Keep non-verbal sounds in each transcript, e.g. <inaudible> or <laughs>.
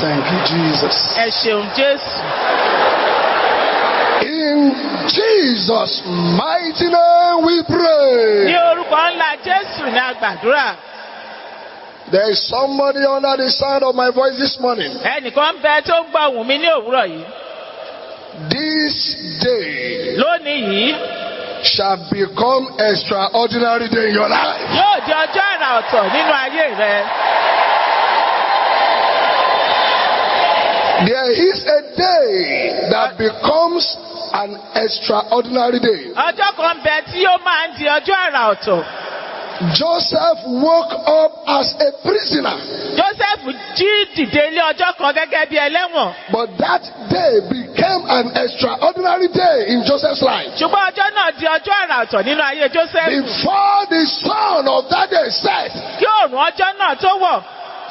Thank you, Jesus. ẹ ṣeun jésù In Jesus' mighty name we ní pray. orúkọ ńlá jésù ní agbàdúrà There is somebody under the sound of my voice this morning. ẹnìkan bẹ tó ń gbọ́ ohùn mi ní òwúrọ̀ yìí This day lónìí yìí shall become extraordinary day in your life. yóò di ọjọ́ àrà ọ̀tọ̀ nínú ayé rẹ There is a day that becomes an extraordinary day. ọjọ́ kan bẹ tí ó máa ń di ọjọ́ àrà ọ̀tọ̀. Joseph woke up as a prisoner, joseph jí dìde ilé ọjọ́ kan gẹ́gẹ́ bí ẹlẹ́wọ̀n. But that day became an extraordinary day in Joseph's life. ṣùgbọ́n ọjọ́ náà di ọjọ́ àrà ọ̀tọ̀ nínú ayé joseph. Before the sun of that day set, kí òòrùn ọjọ́ náà tó wọ̀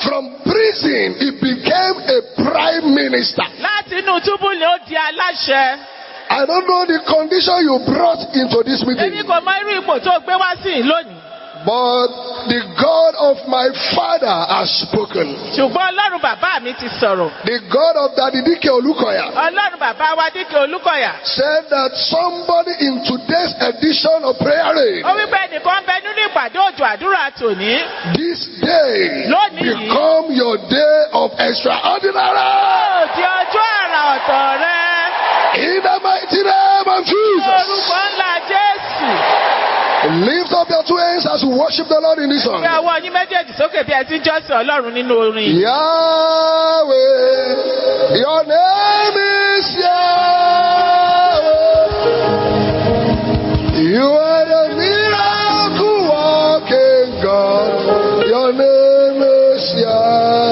from prison he became a prime minister. láti inú túbú ni ó di aláṣẹ. I don't know the condition you brought into this èmi meeting, kò mọ irú ipò tó gbé wá sí lónìí but the God of my father has spoken. ṣùgbọ́n ọlọ́run bàbá mi ti sọ̀rọ̀ The God of Daddy Dike Olukoya ọlọ́run bàbá wa díkẹ́ olúkọ̀yà said that somebody in today's edition of prayer rain, ó wípé ẹnìkan bẹ nínú ìpàdé òjò àdúrà tòní this day Lónìí. become your day of extraordinary. ó di ọjọ́ àrà ọ̀tọ̀ rẹ In the mighty name of Jesus. orúkọ ńlá jésù Lift up your two hands as we worship the Lord in this song. gbé ọwọ́ yín méjèèjì sókè bí ẹ ti ń jọ́sìn ọlọ́run nínú orin. Yahweh, your name is Yahweh. You are the miracle working God. Your name is Yah-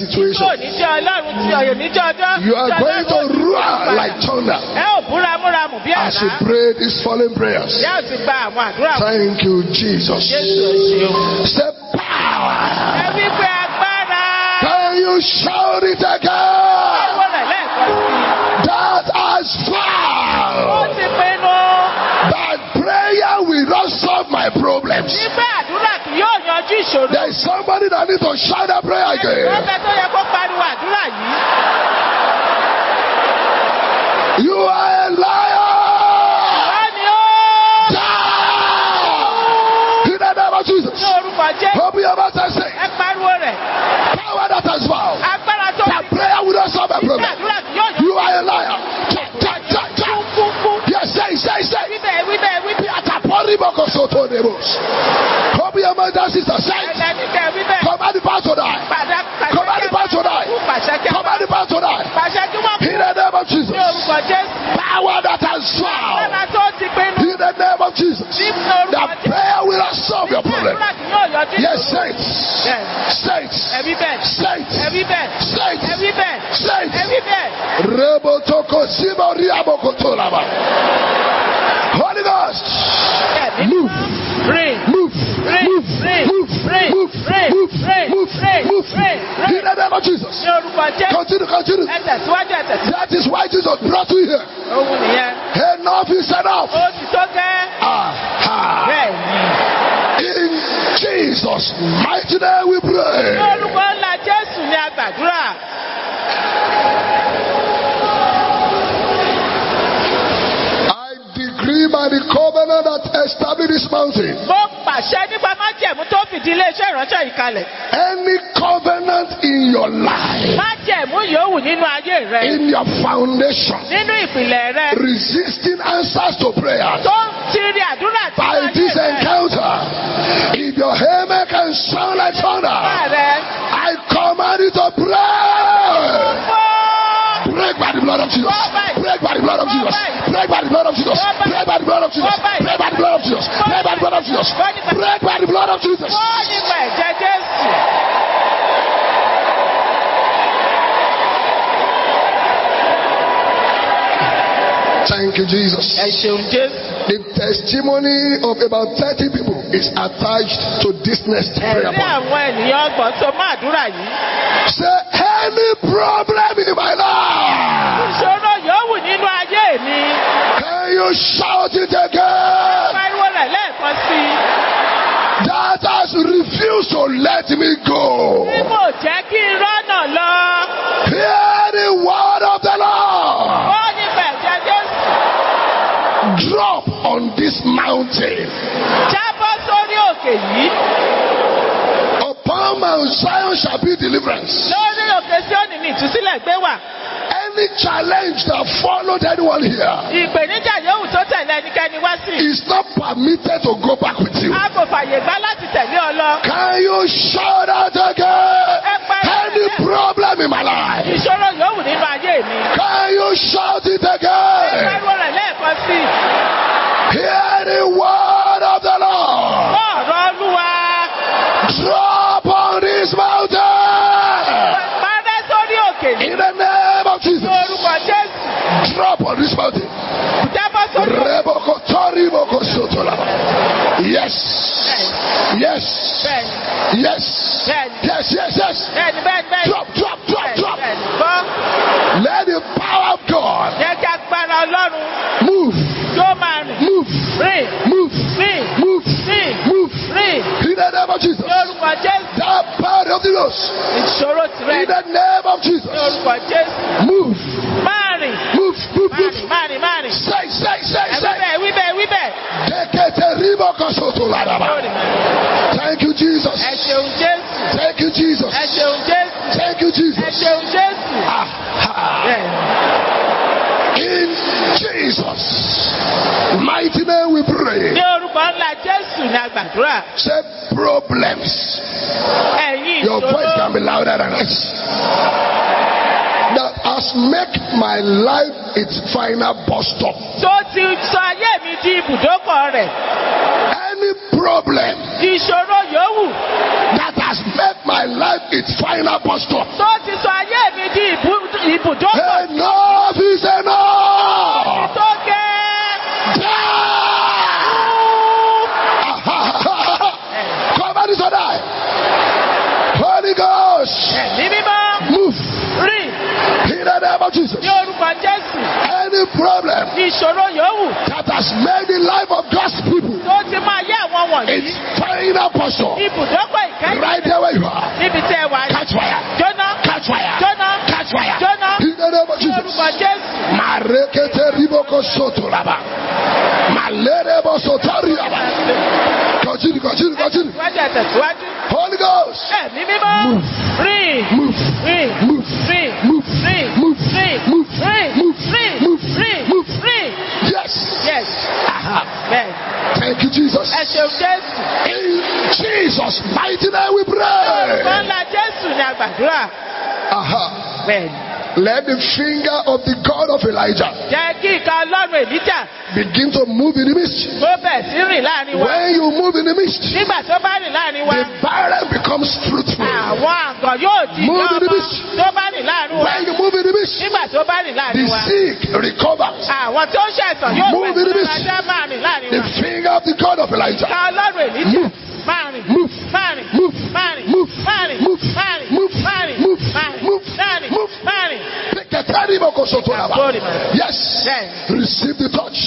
situation. You are going to roar like thunder as you pray these fallen prayers. Thank you, Jesus. Step power. Can you shout it again? That has far that prayer will not solve my problems. There is somebody that needs to shout that prayer again. You are a liar. You are a liar. Jesus. Open your mouth and say, Power that has vowed that prayer will not solve a problem. You are a liar. Yes, say, say, say. Riboko Soto Holy Ghost. Move. Pray. Move. Pray. Move. Pray. Move. Move. Move. Move. Move. Pray. Pray. In the name of Jesus. Continue. Continue. That is why Jesus brought you here. Enough is enough. Aha. In Jesus' mighty name we pray. Decree by the covenant that established this mountain, Mo pàṣẹ nípa májẹ̀mú tó fìdí iléeṣẹ́ ìránṣẹ́ yìí kalẹ̀. any covenant in your life, Májẹ̀mú yòówù nínú ayé rẹ. in your foundation, Nínú ìpìlẹ̀ rẹ. resisting answers to prayers. Tó ń tiri àdúrà tí By ayé this rẹ. encounter, if your amen can sound like thunder. I command you to pray. Blood of Jesus. Break by the blood of Jesus. Break by the blood of Jesus. Break by the blood of Jesus. Break by the blood of Jesus. Break by the blood of Jesus. Break by the blood of Jesus. Wọ́n nípa ẹ̀jẹ̀ Jésù. Thank you, Jesus. Testimony of about 30 people is attached to this next prayer Ẹ̀rí point. àwọn ènìyàn ọgbọ̀n tó máa dúrà yìí. Say any problem in my life. Ìṣòro yòówù nínú ayé mi. Can you shout it again? Pariwo rẹ̀ lẹ́ẹ̀kan sí i. That has refused to let me go. Bí kò jẹ́ kí n rọ́nà lọ. Hear the word of the Lord. Wọ́n nípa ẹ̀jẹ̀ Jésù. Drop on this mountain. Jábọ́ sórí òkè yìí. Upon Mount Zion shall be deliverance. Lórí òkè Síónì ni ìtúsílẹ̀ gbé wà. Any challenge that followed anyone here Ìpèníjà yòówù tó tẹ̀lé ẹnikẹ́ni wá sí. is not permitted to go back with you. A kò fàyè gbá láti tẹ̀lé ọ lọ. Can you shout out again? Any problem in my life? Ìṣòro yòówù nínú ayé mi. Can you shout it again? Pariwo rẹ̀ lẹ́ẹ̀kan sí i. Hear the word of the Lord. Ọ̀rọ̀ Olúwa. Drop on this mountain. Parẹ́ sórí òkè yìí. In the name of Jesus. orúkọ Jésù. Drop on this mountain. Jábọ́ sórí òkè. Reboko toriboko sotolaba. Yes. Yes. Yes. Yes, yes, yes. Drop, drop, drop, drop. Let the power of God Jẹ́ kí agbára Ọlọ́run move, Go, man. Move. Free. Move. Free. Move. Free. Move. Free. In the name of Jesus. The power of the Lord. In the name of Jesus. Move. Mari. Move. Move. Move. Mari. Mari. Say, say, say, say. We bet. We bet. Thank you, Jesus. Thank you, Jesus. Thank you, Jesus. Thank you, Jesus. Ah. Jesus' mighty name we pray. Ní orúkọ ńlá Jésù ni a gbàdúrà. Say problems. Ẹ̀yin Your voice can be louder than this. That has make my life its final bus stop. tó ti sọ ayé mi di ibùdókọ̀ rẹ̀. Any problem Ìṣòro yòówù that has made my life its final bus stop. tó ti sọ ayé mi di ibù- ibùdókọ̀ Enough is enough. Jesus any problem that has made the life of God's people its final portion. Right there where you are. Catch fire. Catch fire. Catch fire. Holy Ghost. Free. Move. Free. Yes. Yes. Amen. Thank you, Jesus. In Jesus' mighty name we pray. Aha. Amen. Let the finger of the God of Elijah begin to move in the mist. When you move in the mist, the barren becomes fruitful. Move in the mist, When you move in the midst, the sick recovers. Move in the mist, The finger of the God of Elijah. Move. Move. Move money, move, move, move, move. Yes. yes. Receive the touch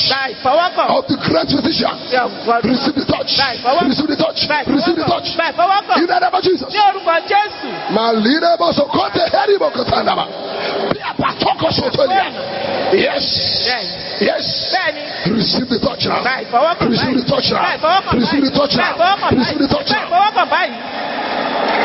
of the great physician. Receive the touch. Receive the touch. Receive the touch. In the name of Jesus. Malina boso kote heri bokotandaba. Yes. yes. Yes. Receive the touch now. Receive the touch now. Receive the touch now. Receive the touch now. ìfọwọ́kàn báyìí.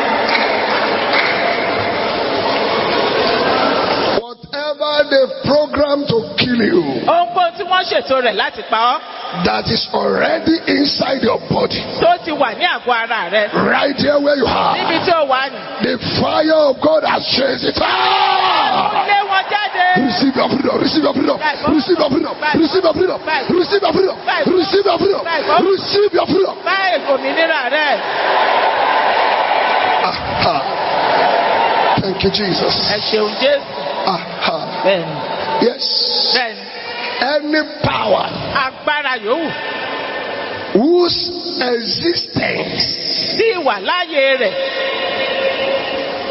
Whatever they've programmed to kill you, Ohunkóhun tí wọ́n ṣètò rẹ̀ láti pa ọ́. that is already inside your body. tó ti wà ní àgọ́ ara rẹ. Right there where you are. níbi tí ó wà ní. The fire of God has changed it out. lé wọn jáde. Receive your freedom. Receive your freedom. Receive your freedom. Receive your freedom. Receive your freedom. Receive your freedom. Receive your freedom. bá òmìnira rẹ. Ah, ah. Thank you, Jesus. ẹ ṣeun jésù. Aha. bẹ́ẹ̀ni Yes. bẹ́ẹ̀ni Any power agbára yòówù whose existence tí ìwà láàyè rẹ̀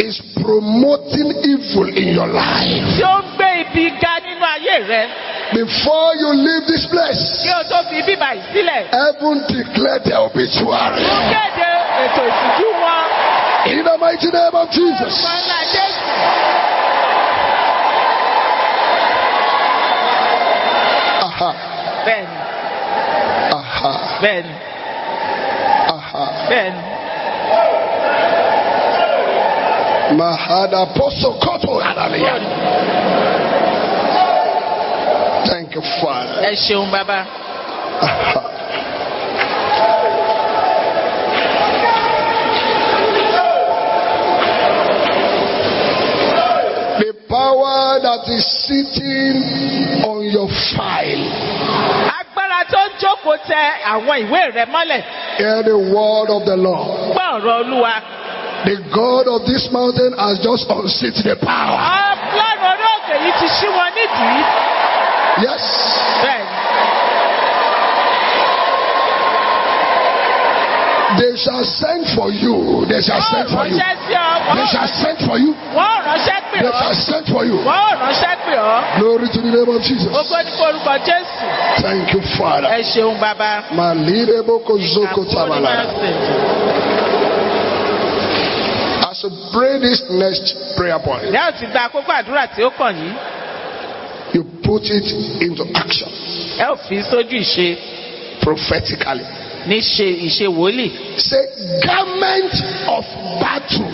is promoting evil in your life. tí ó ń gbé ibi ga nínú ayé rẹ Before you leave this place, kí o tó fi bíbà yìí sílẹ̀. heaven declared the obituary. ó kéde ètò ìsìnkú wọn. In the mighty name of Jesus. orúkọ ńlá jésù. Bẹ́ẹ̀ni Aha. bẹ́ẹ̀ni Aha. bẹ́ẹ̀ni. Mahada Posokoto Hallelujah. Thank you, Father. ẹ ṣeun bàbá. Aha. The power that is sitting on your file. agbára tó ń jókòó tẹ àwọn ìwé rẹ mọ́lẹ̀. Hear the word of the Lord. gbọ́ ọ̀rọ̀ olúwa. The God of this mountain has just unseat the power. ọlọ́run yìí ti ṣí wọn nídìí. Yes. bẹ́ẹ̀ni They shall send for you. They shall send for you. ránṣẹ́ sí ọ. They shall send for you. wọ́n ránṣẹ́ pè They shall send for you. wọ́n ránṣẹ́ pè ọ́. Glory to the name of Jesus. Jésù. Thank you, Father. Ẹ ṣeun bàbá. Boko zoko ní As we pray this next prayer point, Ìyá ò ti gba àkókò àdúrà tí ó kàn yìí. you put it into action Ẹ ò fi sójú ìṣe prophetically. ní ṣe ìṣe wòlíì. Say, garment of battle.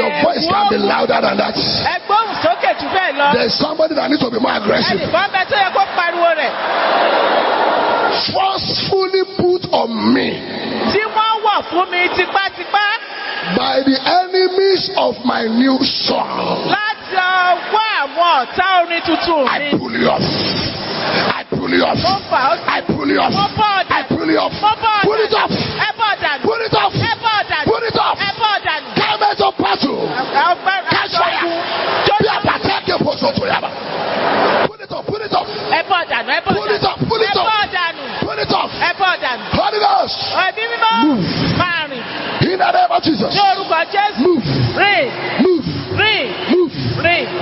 Your voice can be louder than that. There's somebody that needs to be more aggressive. Forcefully put on me. By the enemies of my new song. I pull you off. I pull you off. I pull you off. I pull you off. Pull it off. Pull it off turn it off. Garments of battle. Catch fire. Be a protective portion to Yaba. Put it up, Pull it up. Pull it up, Pull it up. Pull it up. Holy Ghost. Move. In the name of Jesus. Move. Move. Move.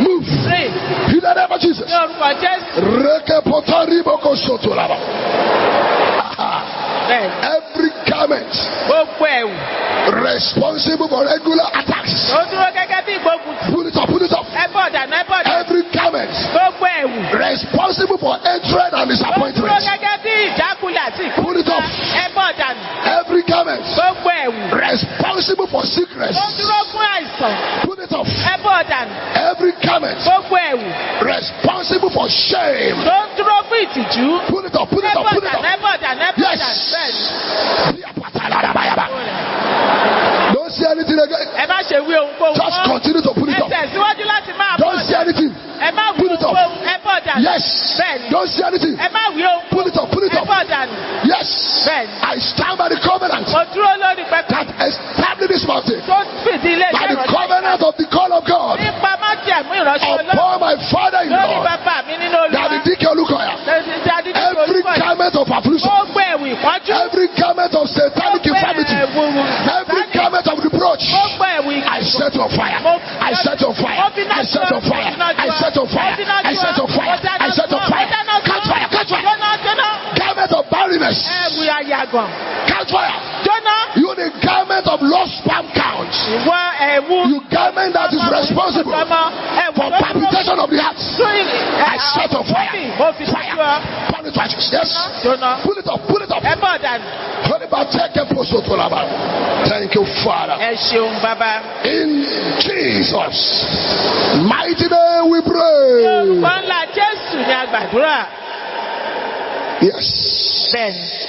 Move. In the name of Jesus. Rekepotari boko soto laba. <laughs> Every garment Gbogbo ẹ̀wù. responsible for regular attacks. Ó dúró gẹ́gẹ́ bí tì. Pull it up. Pull it up. Ẹ bọ́ ọ̀dànù. Ẹ bọ́ ọ̀dànù. Every garment Gbogbo ẹ̀wù. responsible for hatred and Ó dúró disappointment. gẹ́gẹ́ bí ìjákulẹ̀ àti Pull it ìkúrúta. off. Ẹ bọ́ ọ̀dànù. Every garment Gbogbo ẹ̀wù. responsible for sickness. Ó dúró fún àìsàn. Pull it off. Ẹ bọ́ ọ̀dànù. Every garment Gbogbo ẹ̀wù. responsible for shame. Tó ń dúró fún ìtìjú. Pull it up. Ẹ it up. Pull it up. Christianity. Jóná. Pull it up. Pull it up. Ẹ bọ̀ dànù. Holy Bateke Posotolaba. Thank you, Father. Ẹ ṣeun bàbá. In Jesus' mighty name we pray. Orúkọ ńlá Jésù ni a gbàdúrà. Yes. bẹ́ẹ̀ni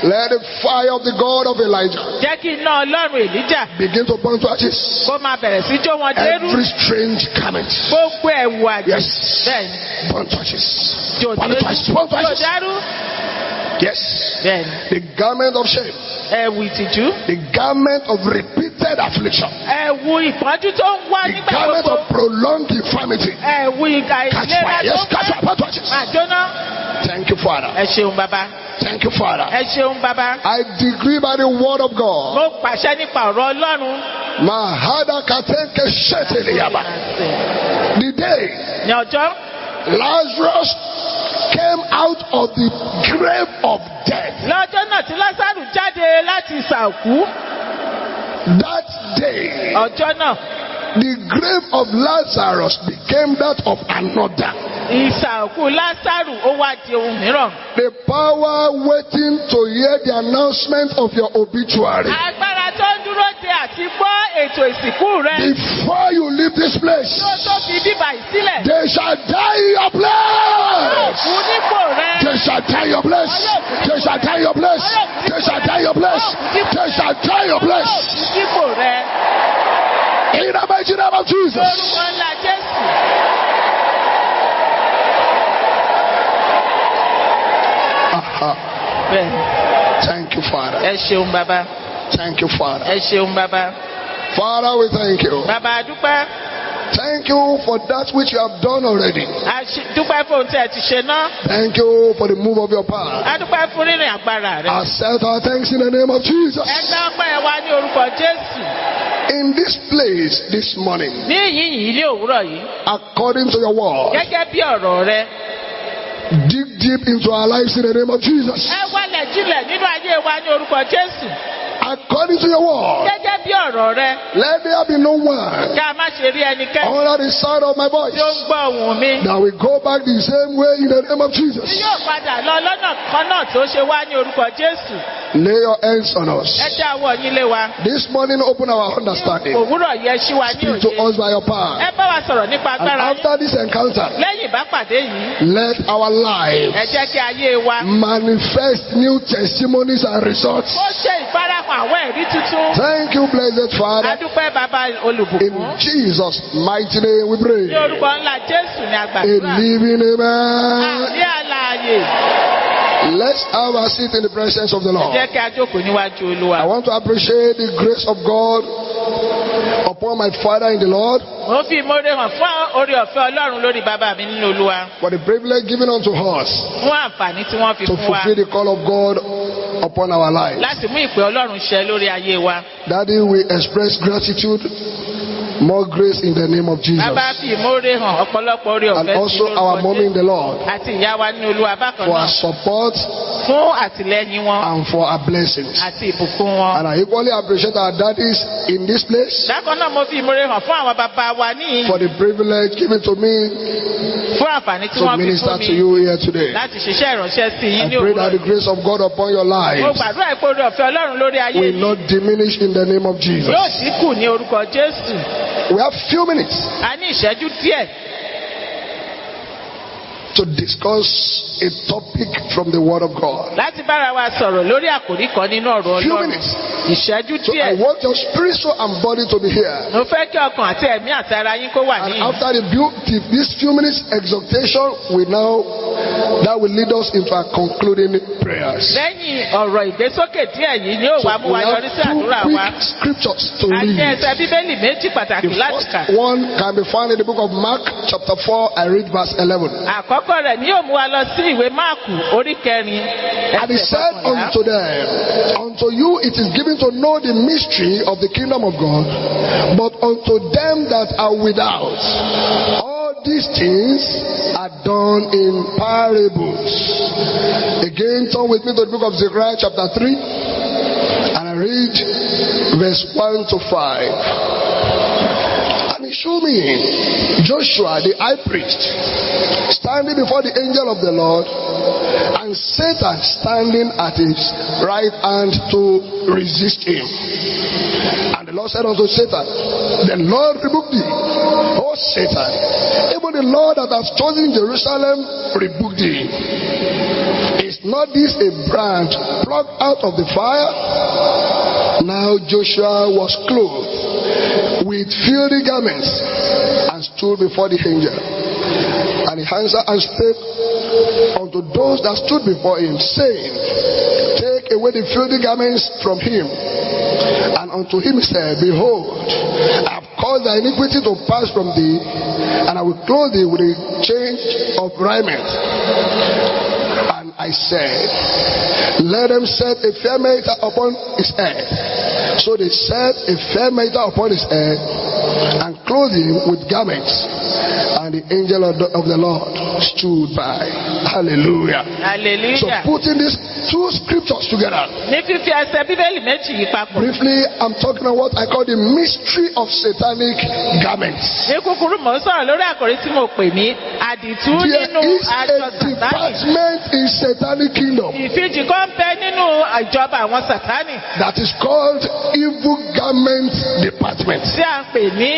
Let the fire of the God of Elijah jẹ́ kí iná ọlọ́run èlíjà begin to burn to ashes kó máa bẹ̀rẹ̀ sí jó wọn dérú every strange garment. gbogbo ẹ̀wù àjẹ́ Yes. Burn to ashes. jò Burn to ashes. Yes. bẹ́ẹ̀ni The garment of shame. Eh, ẹ̀wù ìtìjú The garment of repeated affliction. Eh, ẹ̀wù ìpọ́njú tó ń wá The garment of prolonged infirmity. Eh, ẹ̀wù ìgbà Catch ìlera fire. tó Yes, catch fire. to ashes. àjóná Thank you, Father. ẹ ṣeun bàbá Thank you, Father. ẹ ṣeun bàbá I decree by the word of God. mo pàṣẹ nípa ọ̀rọ̀ ọlọ́run Mahada katenke sheteliyaba. The day ní ọjọ́ Lazarus came out of the grave of death. lọ́jọ́ náà tí lásàrù jáde láti ìsàkú That day, ọjọ́ náà the grave of Lazarus became that of another. ìsàkú lásàrù ó wá di ohun mìíràn. The power waiting to hear the announcement of your obituary. agbára tó ń dúró de àti gbọ́ ètò ìsìnkú rẹ Before you leave this place, tó tó fi bíbà yìí sílẹ̀ they shall die in your place. kú nípò rẹ They shall die in your place. They shall die in your place. They shall die in your place. They shall die in your place. kú nípò rẹ In the mighty name of Jesus. lórúkọ ńlá jésù. <laughs> Thank you, Father. ẹ ṣeun bàbá Thank you, Father. ẹ ṣeun bàbá Father, we thank you. bàbá dúpẹ́ Thank you for that which you have done already. a dúpẹ́ fún ohun tí ẹ ti ṣe náà Thank you for the move of your power. a dúpẹ́ fún rírìn agbára rẹ. Accept our thanks in the name of Jesus. ẹgbẹ́ ọpẹ́ wa ní orúkọ jésù In this place this morning, ní ìyìn yìí ní òwúrọ̀ yìí according to your word, gẹ́gẹ́ bí ọ̀rọ̀ rẹ dig deep into our lives in the name of Jesus. ẹ wálẹ̀ jinlẹ̀ nínú ayé wa ní orúkọ jésù According to your word, gẹ́gẹ́ bí ọ̀rọ̀ rẹ let there be no one ká má ṣe rí ẹnikẹ́ni under the sound of my voice tí ó ń gbọ́ ohùn mi that will go back the same way in the name of tí Jesus. yóò padà lọ lọ́nà kan náà tó ṣe wá ní orúkọ jésù Lay your hands on ẹ us. dá ọwọ́ yín lé wa This morning, open our understanding. òwúrọ̀ yẹ ṣí wa ní Speak to òye us by your power. ẹ bá wa sọ̀rọ̀ nípa And agbára yín after this encounter, lẹ́yìn ìbápàdé yìí let our ẹ lives jẹ́ kí ayé wa manifest new testimonies and results. ó ṣe ìfarahàn àwọn ẹ̀rí tuntun Thank you, blessed Father. adúpẹ́ bàbá In olùbùkún Jesus' mighty name we ní pray. orúkọ ńlá jésù ní A àgbàdúrà living amen. àní àlàyé Let's have a seat in the presence of the Lord. jẹ́ kí a jókòó níwájú olúwa. I want to appreciate the grace of God upon my Father in the Lord mo fi ìmoore hàn fún orí ọ̀fẹ́ ọlọ́run lórí bàbá mi nínú olúwa for the privilege given unto us fún àǹfààní tí wọ́n fi to fún wa fulfill the call of God upon our lives. láti mú ìpè ọlọ́run ṣẹ lórí ayé wa. Daddy, we express gratitude, more grace in the name of Jesus. bàbá fi ìmoore hàn ọ̀pọ̀lọpọ̀ orí And ọ̀fẹ́ sí also our mommy in lórúkọ the Lord àti ìyá wa nínú olúwa bákan for náà our support fún àtìlẹ́yìn wọn and for our blessings. àti ìbùkún wọn. And I equally appreciate our daddies in this place bákan náà mo fi ìmoore hàn fún àwọn bàbá wa níyìn for the privilege given to me fún àǹfààní tí to wọ́n fi minister fún to mi you here today. láti ṣiṣẹ́ ìránṣẹ́ sí yín I ní pray òwúrọ̀ that the grace of God upon your mo lives gbàdúrà pé orí ọ̀fẹ́ ọlọ́run lórí ayé will yìí not diminish in the name of Jesus. yóò dínkù ní orúkọ jésù. We have few minutes to discuss a topic from the Word of God. láti bára wa sọ̀rọ̀ lórí àkòrí kan nínú ọ̀rọ̀ Few minutes. ìṣẹ́jú So I want your spirit, soul, and body to be here. mo fẹ́ kí ọkàn àti ẹ̀mí àti ara yín kó wà And after the the- these few minutes exhortation, we now that will lead us into our concluding prayers. lẹ́yìn ọ̀rọ̀ ìgbésókè díẹ̀ yìí ni ó So wá mú we wa have yọrí sí two àdúrà wa quick scriptures to ní read. ẹsẹ̀ bíbélì méjì pàtàkì The láti kà first one can be found in the book of Mark, chapter 4. I read verse 11. àkọ́kọ́ rẹ̀ ni yóò mú wa lọ sí ìwé máàkù orí kẹrin And he said unto them, Unto you it is given to know the mystery of the kingdom of God, but unto them that are without, all these things are done in parables. Again, turn with me to the book of Zechariah, chapter 3, and I read verse 1 to 5. He showed me Joshua, the high priest, standing before the angel of the Lord, and Satan standing at his right hand to resist him. And the Lord said unto Satan, The Lord rebuke thee, O Satan. Even the Lord that has chosen Jerusalem rebuke thee. Is not this a branch plucked out of the fire? Now Joshua was clothed with filthy garments and stood before the angel. And he answered and spake unto those that stood before him, saying, Take away the filthy garments from him. And unto him said, Behold, I have caused thy iniquity to pass from thee, and I will clothe thee with a change of raiment. And I said, Let them set a fair mitre upon his head. So they set a fair mitre upon his head and clothed him with garments. And the angel of the, of the Lord stood by. Hallelujah. So hallelujah. putting these two scriptures together, ní fífi ẹsẹ̀ bíbélì méjì yìí papọ̀. briefly, I'm talking about what I call the mystery of satanic garments. ní kúkúrú mò ń sọ̀rọ̀ lórí àkòrí tí mo pè ní àdìtú There is a department in satanic kingdom ìfijì kan bẹ nínú ìjọba àwọn sàtánì that is called evil garment department. tí a ń pè ní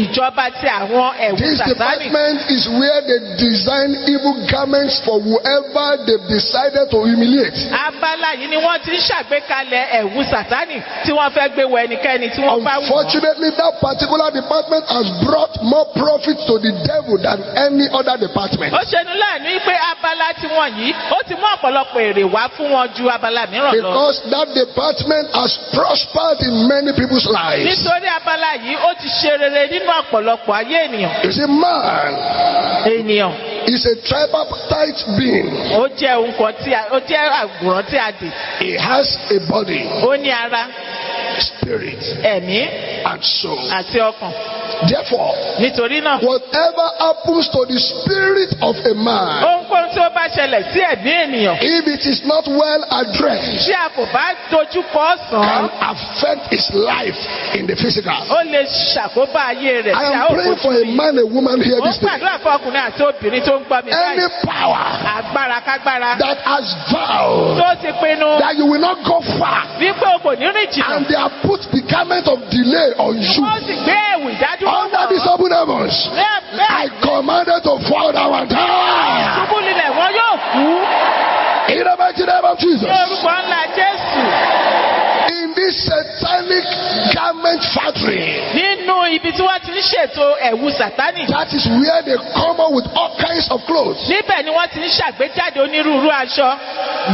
ìjọba ti àwọn ẹ̀wù This department is where they design evil garments for whoever they've decided to humiliate. abala yìí ni wọ́n ti ń ṣàgbékalẹ̀ ẹ̀wù sàtánì tí wọ́n fẹ́ gbé wọ ẹnikẹ́ni tí wọ́n bá wù. Unfortunately, that particular department has brought more profit to the devil than any other department. ó ṣeni láàánú pé abala tí wọ́n yìí ó ti mú ọ̀pọ̀lọpọ̀ èrè wá fún wọn ju abala mìíràn lọ. Because that department has prospered in many people's lives. nítorí abala yìí ó ti ṣe rere nínú ọ̀pọ̀lọpọ̀ ayé ènìyàn. You see, man ènìyàn is a tripartite being. ó jẹ́ ohun kan tí a ó jẹ́ àwòrán tí a dì. He has a body, ó ní ara spirit, ẹ̀mí and soul. àti ọkàn Therefore, nítorí náà whatever happens to the spirit of a man, ohunkóhun tí ó bá ṣẹlẹ̀ sí ẹ̀mí ènìyàn if it is not well addressed, tí a kò bá dojú kọ sàn can affect his life in the physical. ó lè ṣàkóbá ayé rẹ̀ I am praying for a man, a woman here this day. gbàdúrà fún ọkùnrin àti obìnrin tó ń gbọ́ mi Any power kágbára. that has vowed tó ti pinnu. that you will not go far. Wípé o kò ní rìn jìnnà. And they have put the garment of delay on you. wọ́n sì gbé ẹ̀wù ìdádúró under these open heavens. I commanded to fall down and die. ṣubú lílẹ̀ wọn yóò kú. In the mighty name of Jesus. ní orúkọ ńlá jésù. In this satanic garment factory, nínú ibi tí wọ́n ti ń ṣètò ẹ̀wù sàtánì that is where they come up with all kinds of clothes. Níbẹ̀ ni wọ́n ti ń ṣàgbéjáde onírúurú aṣọ.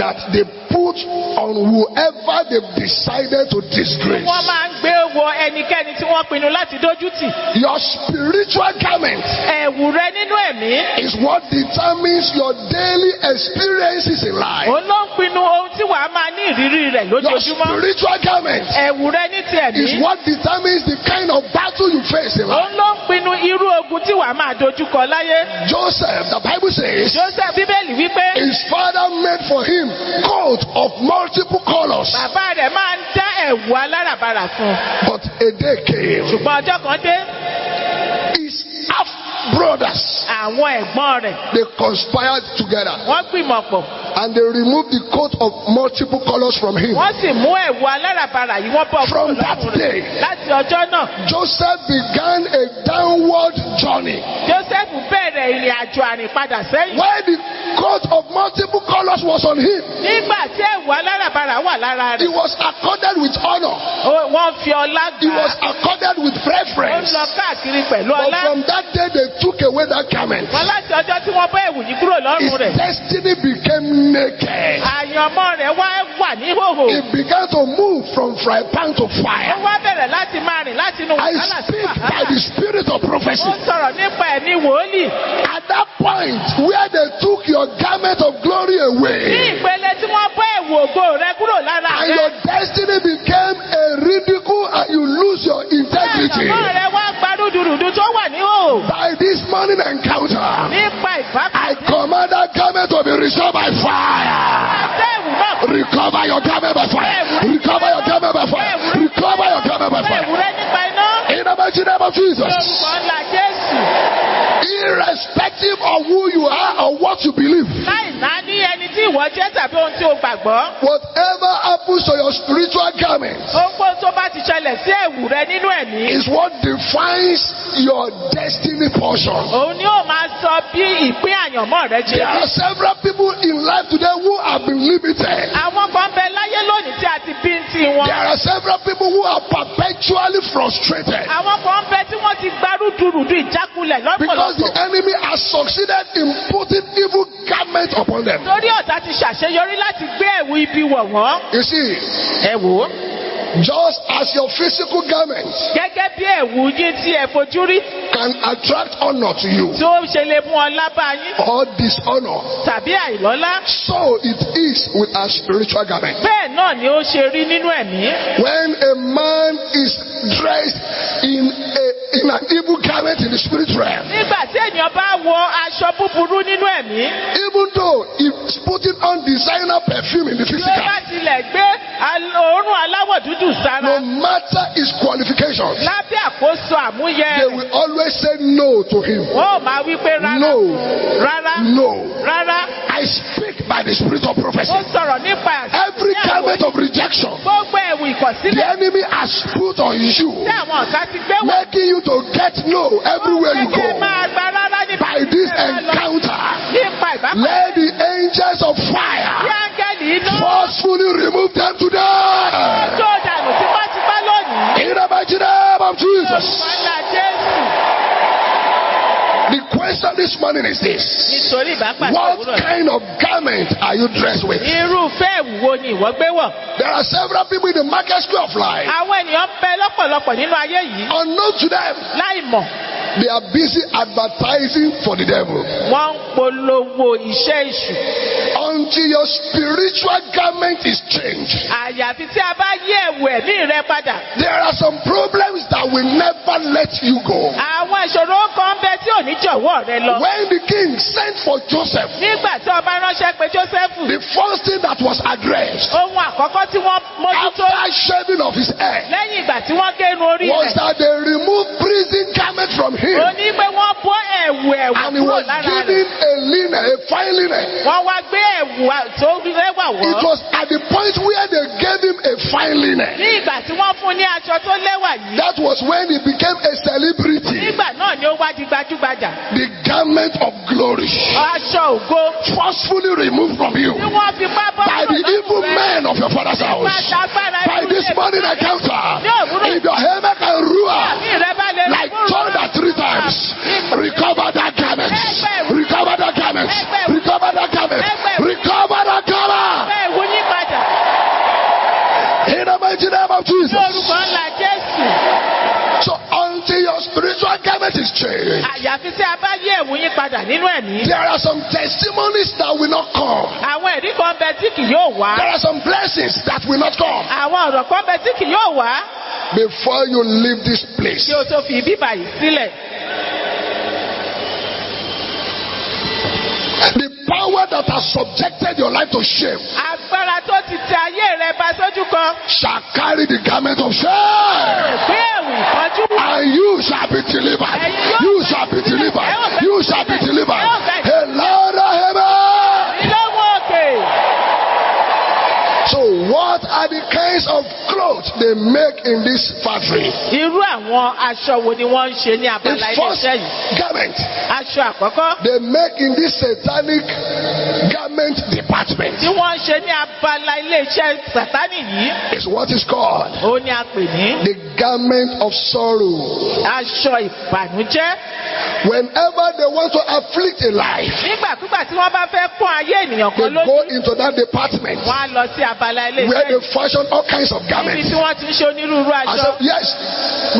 That they put on whoever they've decided to disgrace. wọ́n máa ń gbé wọ ẹnikẹ́ni tí wọ́n pinnu láti dójú tì Your spiritual garment ẹ̀wù rẹ nínú ẹ̀mí. is what determines your daily experiences in life. òun ló ń pinnu ohun tí wàá máa ní ìrírí rẹ̀ Your lójoojúmọ́. spiritual garment ẹ̀wù rẹ ní ti is ẹ̀mí what determines the kind of battle you face in òun life. ló ń pinnu irú ogun tí wàá máa dojúkọ láyé. Joseph, the Bible says, joseph bíbélì wípé his father made for him coat of multiple colors. bàbá rẹ̀ máa ń dá ẹ̀wù aláràbarà fún But a day came, ṣùgbọ́n ọjọ́ kan dé. His half brothers àwọn ẹ̀gbọ́n rẹ̀ they conspired together wọ́n gbìmọ̀ pọ̀ and they removed the coat of multiple colors from him. wọ́n sì mú ẹ̀wù aláràbarà yìí wọ́n bọ̀ From that rẹ̀ day. láti ọjọ́ náà Joseph began a downward journey joseph bẹ̀rẹ̀ ìrìn àjò àrìnpadà sẹ́yìn where the coat of multiple colors was on him. nígbà tí ẹ̀wù aláràbarà wà lára He was accorded with honor. ó- wọ́n fi ọlá He was accorded with ó preference. lọ káàkiri pẹ̀lú But from that day they took away that garment, his destiny became naked. It began to move from fry pan to fire. I speak by the spirit of prophecy. At that point where they took your garment of glory away, and your destiny became a ridicule, and you lose your integrity àyànmọ́ rẹ wá gba rúdurùdu tó wà ní hòhò by this morning encounter. I command that garment to be restored by fire. Recover your garment by fire. Recover your garment by fire. Recover your garment by fire. rẹ nípa iná In the mighty name of Jesus. orúkọ ńlá jésù Irrespective of who you are or what you believe. Ìwọ jẹ́ tàbí ohun tí o gbàgbọ́. Whatever happens to your spiritual garment Ohunkóhun tó bá ti ṣẹlẹ̀ sí ẹ̀wù rẹ nínú ẹ̀mí. is what defines your destiny portion. Òun ni ó máa sọ bí ìpín àyànmọ́ rẹ There ṣe rí. are several people in life today who have been limited. Àwọn kan bẹ láyé lónìí tí a ti bí ń ti wọn. There are several people who are perpetually frustrated Àwọn kan bẹ tí wọ́n ti gbárùdùrùdù ìjákulẹ̀ because the lọ́pọ̀lọpọ̀. enemy has succeeded in putting evil garment upon them. Torí ọ̀tá ti ṣàṣeyọrí láti gbé ẹ̀wù ibi wọ̀ wọ́n. You see, Ẹ wò ó. Just as your physical garment Gẹ́gẹ́ bí ẹ̀wù yín tí ẹ fojú rí can attract honor to you tí ó ṣe lè mú ọlá bá yín or dishonor, tàbí àìlọ́lá. so it is with our spiritual garment. Bẹ́ẹ̀ náà ni ó ṣe rí nínú ẹ̀mí. When a man is dressed in, a, in an evil garment in the spirit realm, Nígbà tí ènìyàn bá wọ aṣọ búburú nínú ẹ̀mí, even though he's putting on designer perfume in the tí ó physical, bá tilẹ̀ gbé òórùn aláwọ̀ dúdú sára no matter his qualifications, lábẹ́ àkóso àmúyẹ they will always say no to him. wọ́n máa wí pé rárá, No, rárá, no. rárá. I speak by the spirit of prophecy. Ó sọ̀rọ̀ nípa Every àṣà garment of rejection gbogbo ẹ̀wù the enemy has put on you, tí àwọn ọ̀tá ti gbé wọ̀. making you to get no everywhere you go. máa gba rárá nípa By this encounter, Nípa ìbámu. let the angels of fire áńgẹ́lì iná forcefully remove them today. In the mighty name of Jesus. The question this morning is this What kind of garment are you dressed with? There are several people in the market square of life. Unknown to them. They are busy advertising for the devil. Wọ́n ń polówó iṣẹ́ èṣù. Until your spiritual garment is changed, Àyàfi tí a bá yí ẹ̀wù ẹ̀mí rẹ padà. there are some problems that will never let you go. Àwọn ìṣòro kan bẹ tí ò ní jọ̀wọ́ rẹ lọ. When the king sent for Joseph, Nígbà tí ọba ránṣẹ́ pé Jósẹ́fù, the first thing that was addressed ohun àkọ́kọ́ tí wọ́n mójútó after shaving of his head lẹ́yìn ìgbà tí wọ́n gé irun orí was rẹ̀. that they removed prison garment from him Ó ní pé wọ́n bọ́ ẹ̀wù ẹ̀wù and he was lára rẹ̀. given a linen, a fine linen. Wọ́n wá gbé ẹ̀wù tó rẹwà It wọ́. was at the point where they gave him a fine linen. Ní ìgbà tí wọ́n fún ní aṣọ tó lẹ́wà yìí. That was when he became a celebrity. Nígbà náà ni ó wá di gbajúgbajà. The garment of glory Aṣọ ògo forcefully removed from you tí wọ́n fi bá bọ́ by the evil men of your father's house. By this morning encounter, if your hammer can roar Ní ìrẹ́ bá lè like thunder three times, recover that garment. Recover that garment. Recover that garment. Recover that garment. In the mighty name of Jesus. Spiritual garment is changed, Àyàfi tí a bá yí ẹ̀wù yín padà nínú ẹ̀mí. there are some testimonies that will not come. Àwọn ẹ̀rí kan bẹ tí kì yóò wá. There are some blessings that will not come Àwọn ọ̀rọ̀ kan bẹ tí kì yóò wá. before you leave this place. Kí o tó fi bíbà yìí sílẹ̀. The power that has subjected your life to shame Agbára tó ti tẹ ayé rẹ bá sójú kan. shall carry the garment of shame. Gbé ẹ̀wù ìpọ́njú. And you shall be delivered. You shall be delivered. You shall be delivered. A are the kinds of clothes they make in this factory? Irú àwọn aṣọ wo ni wọ́n ń ṣe ní The abala first ilé-iṣẹ́ yìí? garment Aṣọ àkọ́kọ́ they make in this satanic garment department tí wọ́n ń ṣe ní abala ilé-iṣẹ́ Sàtánì yìí. is what is called Ó ní a pè ní the garment of sorrow. aṣọ ìbànújẹ́. Whenever they want to afflict a life, Nígbàkúgbà tí wọ́n bá fẹ́ pọ́n ayé ènìyàn they kan lójú, go into that department wọ́n á lọ sí abala where ilé-iṣẹ́ they yìí. fashion all kinds of Níbi garments. tí wọ́n ti ń ṣe onírúurú I aṣọ. said, yes,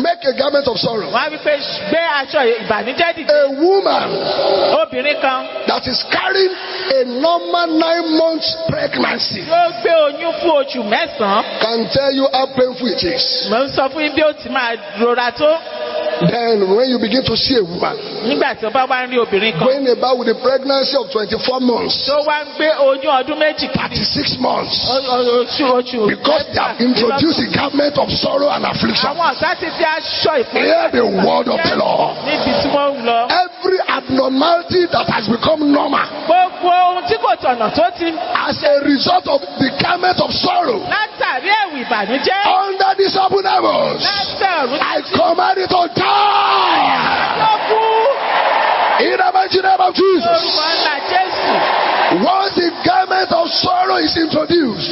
make a garment of sorrow. Wọ́n á wí pé gbé aṣọ ìbànújẹ́ dìde. A woman Obìnrin kan that is carrying a normal nine months pregnancy yóò gbé oyún fún oṣù mẹ́sàn-án. can tell you how painful it is. Mo ń sọ fún yín bí ó ti máa rora tó. Then, when you begin to see a woman Nígbà tí ó bá wá ń rí obìnrin kan going about with a pregnancy of 24 months, tó wá ń gbé oyún ọdún méjì. 36 months, O- o- Oṣù oṣù. because they have introduced a garment of sorrow and affliction. Àwọn ọ̀tá ti fi aṣọ ìpínlẹ̀. Hear the word of the Lord. Níbi tí wọ́n ń lọ. Every abnormality that has become normal Gbogbo ohun tí kò tọ̀nà tó ti as a result of the garment of sorrow látàrí ẹ̀wù ìbànújẹ́ under these open heavens. látàrí I command it to die in the mighty name of Jesus. Once the garment of sorrow is introduced,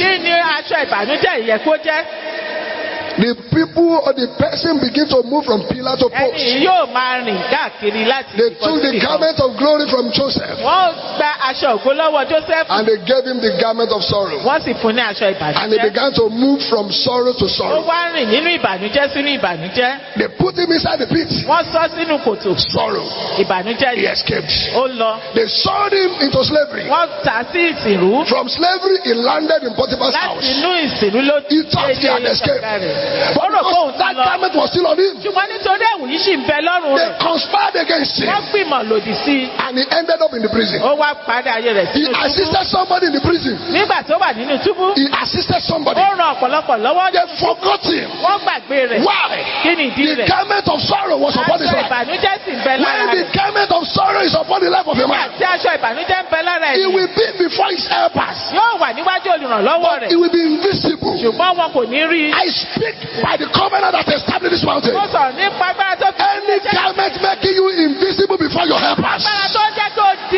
the people or the person begin to move from pillar to Ẹni post. yìí yóò máa rìn káàkiri láti They took the garment of glory from Joseph Wọ́n gba aṣọ ògo lọ́wọ́ Joseph. and they gave him the garment of sorrow. Wọ́n sì fún ní aṣọ And he began to move from sorrow to sorrow. Ó wá rìn nínú ìbànújẹ́ sínú ìbànújẹ́. They put him inside the pit. Wọ́n sọ sínú kòtò. Sorrow. Ìbànújẹ́ He ni. escaped. Ó lọ. They sold him into slavery. Wọ́n tà sí ìsìnrú. From slavery, he landed in Potiphar's Láti house. inú ìsìnrú ló He thought he had ilé escaped. rẹ̀. Ó But rò pé òun because ti that garment was still on him, Ṣùgbọ́n nítorí ẹ̀wù yìí ṣì ń bẹ lọ́rùn they rẹ̀. conspired against him. Wọ́n gbìmọ̀ lòdì sí i. And he ended up in the prison. Ó wá padà ayé rẹ̀ He sínú túbú. assisted somebody in the prison. Nígbà tó wà nínú túbú, He assisted somebody. ó ran ọ̀pọ̀lọpọ̀ lọ́wọ́. They forgot him. Wọ́n gbàgbé rẹ̀. Why? Kí ni ìdí The rẹ̀? garment of sorrow was upon his Aṣọ life. ìbànújẹ́ sì ń bẹ lára When the rẹ̀. garment of sorrow is upon the life of a Nígbà man, tí aṣọ ìbànújẹ́ ń bẹ lára he ẹ̀ will be before his helpers. yóò wà níwájú olùrànlọ́wọ́ But rẹ̀. he will be invisible. Ṣùgbọ́n wọn kò ní rí i. Speak by the covenant that established this mountain. Mo sọ̀rọ̀ nípa agbára tó fi Any garment making you invisible before your helpers. agbára tó jẹ́ kó di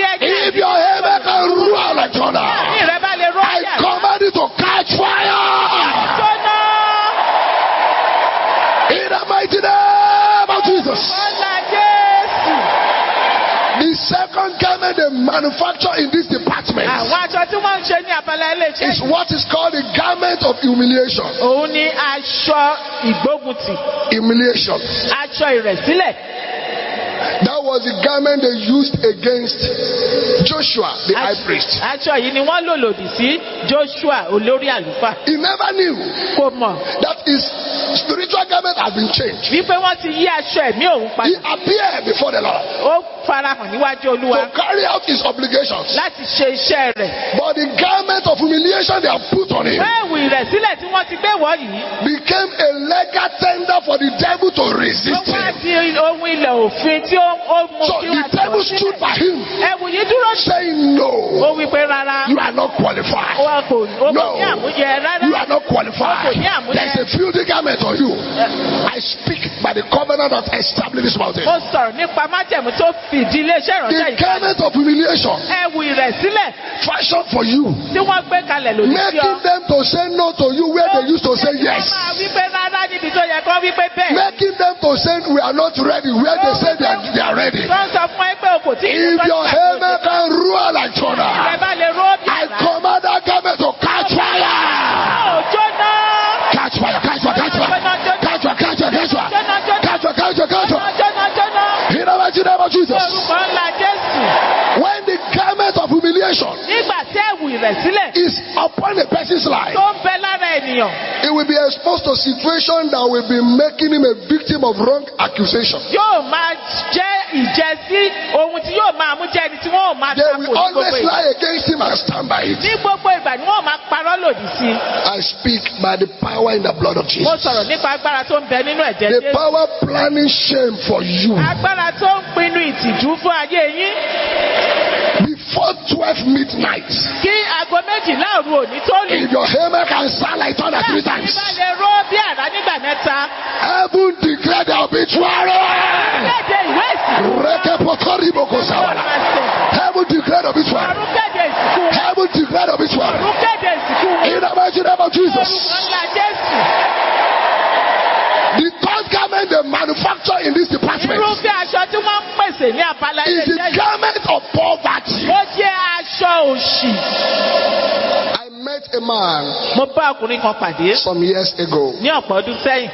If your helmet can rule like thunder, ní rẹ bá lè ró I command you to catch fire. Second garment they manufacture in this department Àwọn aṣọ tí wọ́n ń ṣe ní abala ilé-iṣẹ́ is what is called the garment of humiliation. òun ni aṣọ ìgbóguntì, Humiliation. aṣọ ìrẹ̀sílẹ̀. That was the garment they used against Joshua, the high priest. Aṣọ yìí ni wọ́n lò lòdì sí Joshua olórí àlùfáà. He never knew Kò mọ̀ that his spiritual garment had been changed. wípé wọ́n ti yí aṣọ ẹ̀mí òun He padà. appeared before the Lord Ó farahàn níwájú Olúwa to carry out his obligations. láti ṣe iṣẹ́ rẹ̀. But the garment of humiliation they have put on him Bẹ́ẹ̀wù ìrẹ̀sílẹ̀ tí wọ́n ti gbé wọ̀ yìí. became a legal tender for the devil to Ó resist wá him. di ohun ilẹ̀ òfin tí ó ó So the devil stood by him saying, No, you are not qualified. No, you are not qualified. There's a filthy garment on you. I speak by the covenant that established this mountain. The garment of humiliation fashion for you, making them to say no to you where they used to say yes, making them to say we are not ready where they say they are they are ready. Tó ń sọ fún ẹ pé o kò tí ì If your helmet can roar like Ẹ thunder, bá lè ró bí I command that garment to oh, catch fire. Catch fire, catch fire, catch fire. Catch fire, catch fire, catch fire. Catch fire, catch fire, catch fire. In the mighty name of Jesus. Orúkọ ńlá Jésù. When the garment of humiliation Nígbà tí ẹ̀wù ìrẹ̀sílẹ̀ is upon a person's life, tó ń bẹ lára ènìyàn he will be exposed to situation that will be making him a victim of wrong accusation. yóò máa jẹ́ ìjẹ́sí ohun tí yóò máa mú jẹ́ ẹni tí wọ́n ò máa They tako ní will gbogbo always ìgbà. lie against him and stand by it. Ní gbogbo ìgbà ni wọ́n máa parọ́ lòdì sí i. Speak by the power in the blood of Mo Jesus. sọ̀rọ̀ nípa agbára tó ń bẹ nínú ẹ̀jẹ̀ The Jésù. power planning shame for you Agbára tó ń pinnu ìtìjú fún ayé yín. Before 12 midnight. Kí aago méjìlá òru òní tó lù. If your hammer can sound like thunder three times, bá lè ró bí àrá nígbà mẹ́ta. heaven declare the obituary. Kéde ìwé ìsìnkú. Rekepokoribokosawala. Heaven declare the obituary. Kéde ìsìnkú. Heaven declare the obituary. Kéde ìsìnkú. In the mighty name of Orúkọ Jesus. ńlá Jésù. The third garment they manufacture in this department Irúfẹ́ aṣọ tí wọ́n ń pèsè ní abala is the ilé-iṣẹ́ yìí. garment of poverty. Ó jẹ́ aṣọ òṣì. I met a man Mo bá ọkùnrin kan pàdé some years ago. ní ọ̀pọ̀ ọdún sẹ́yìn.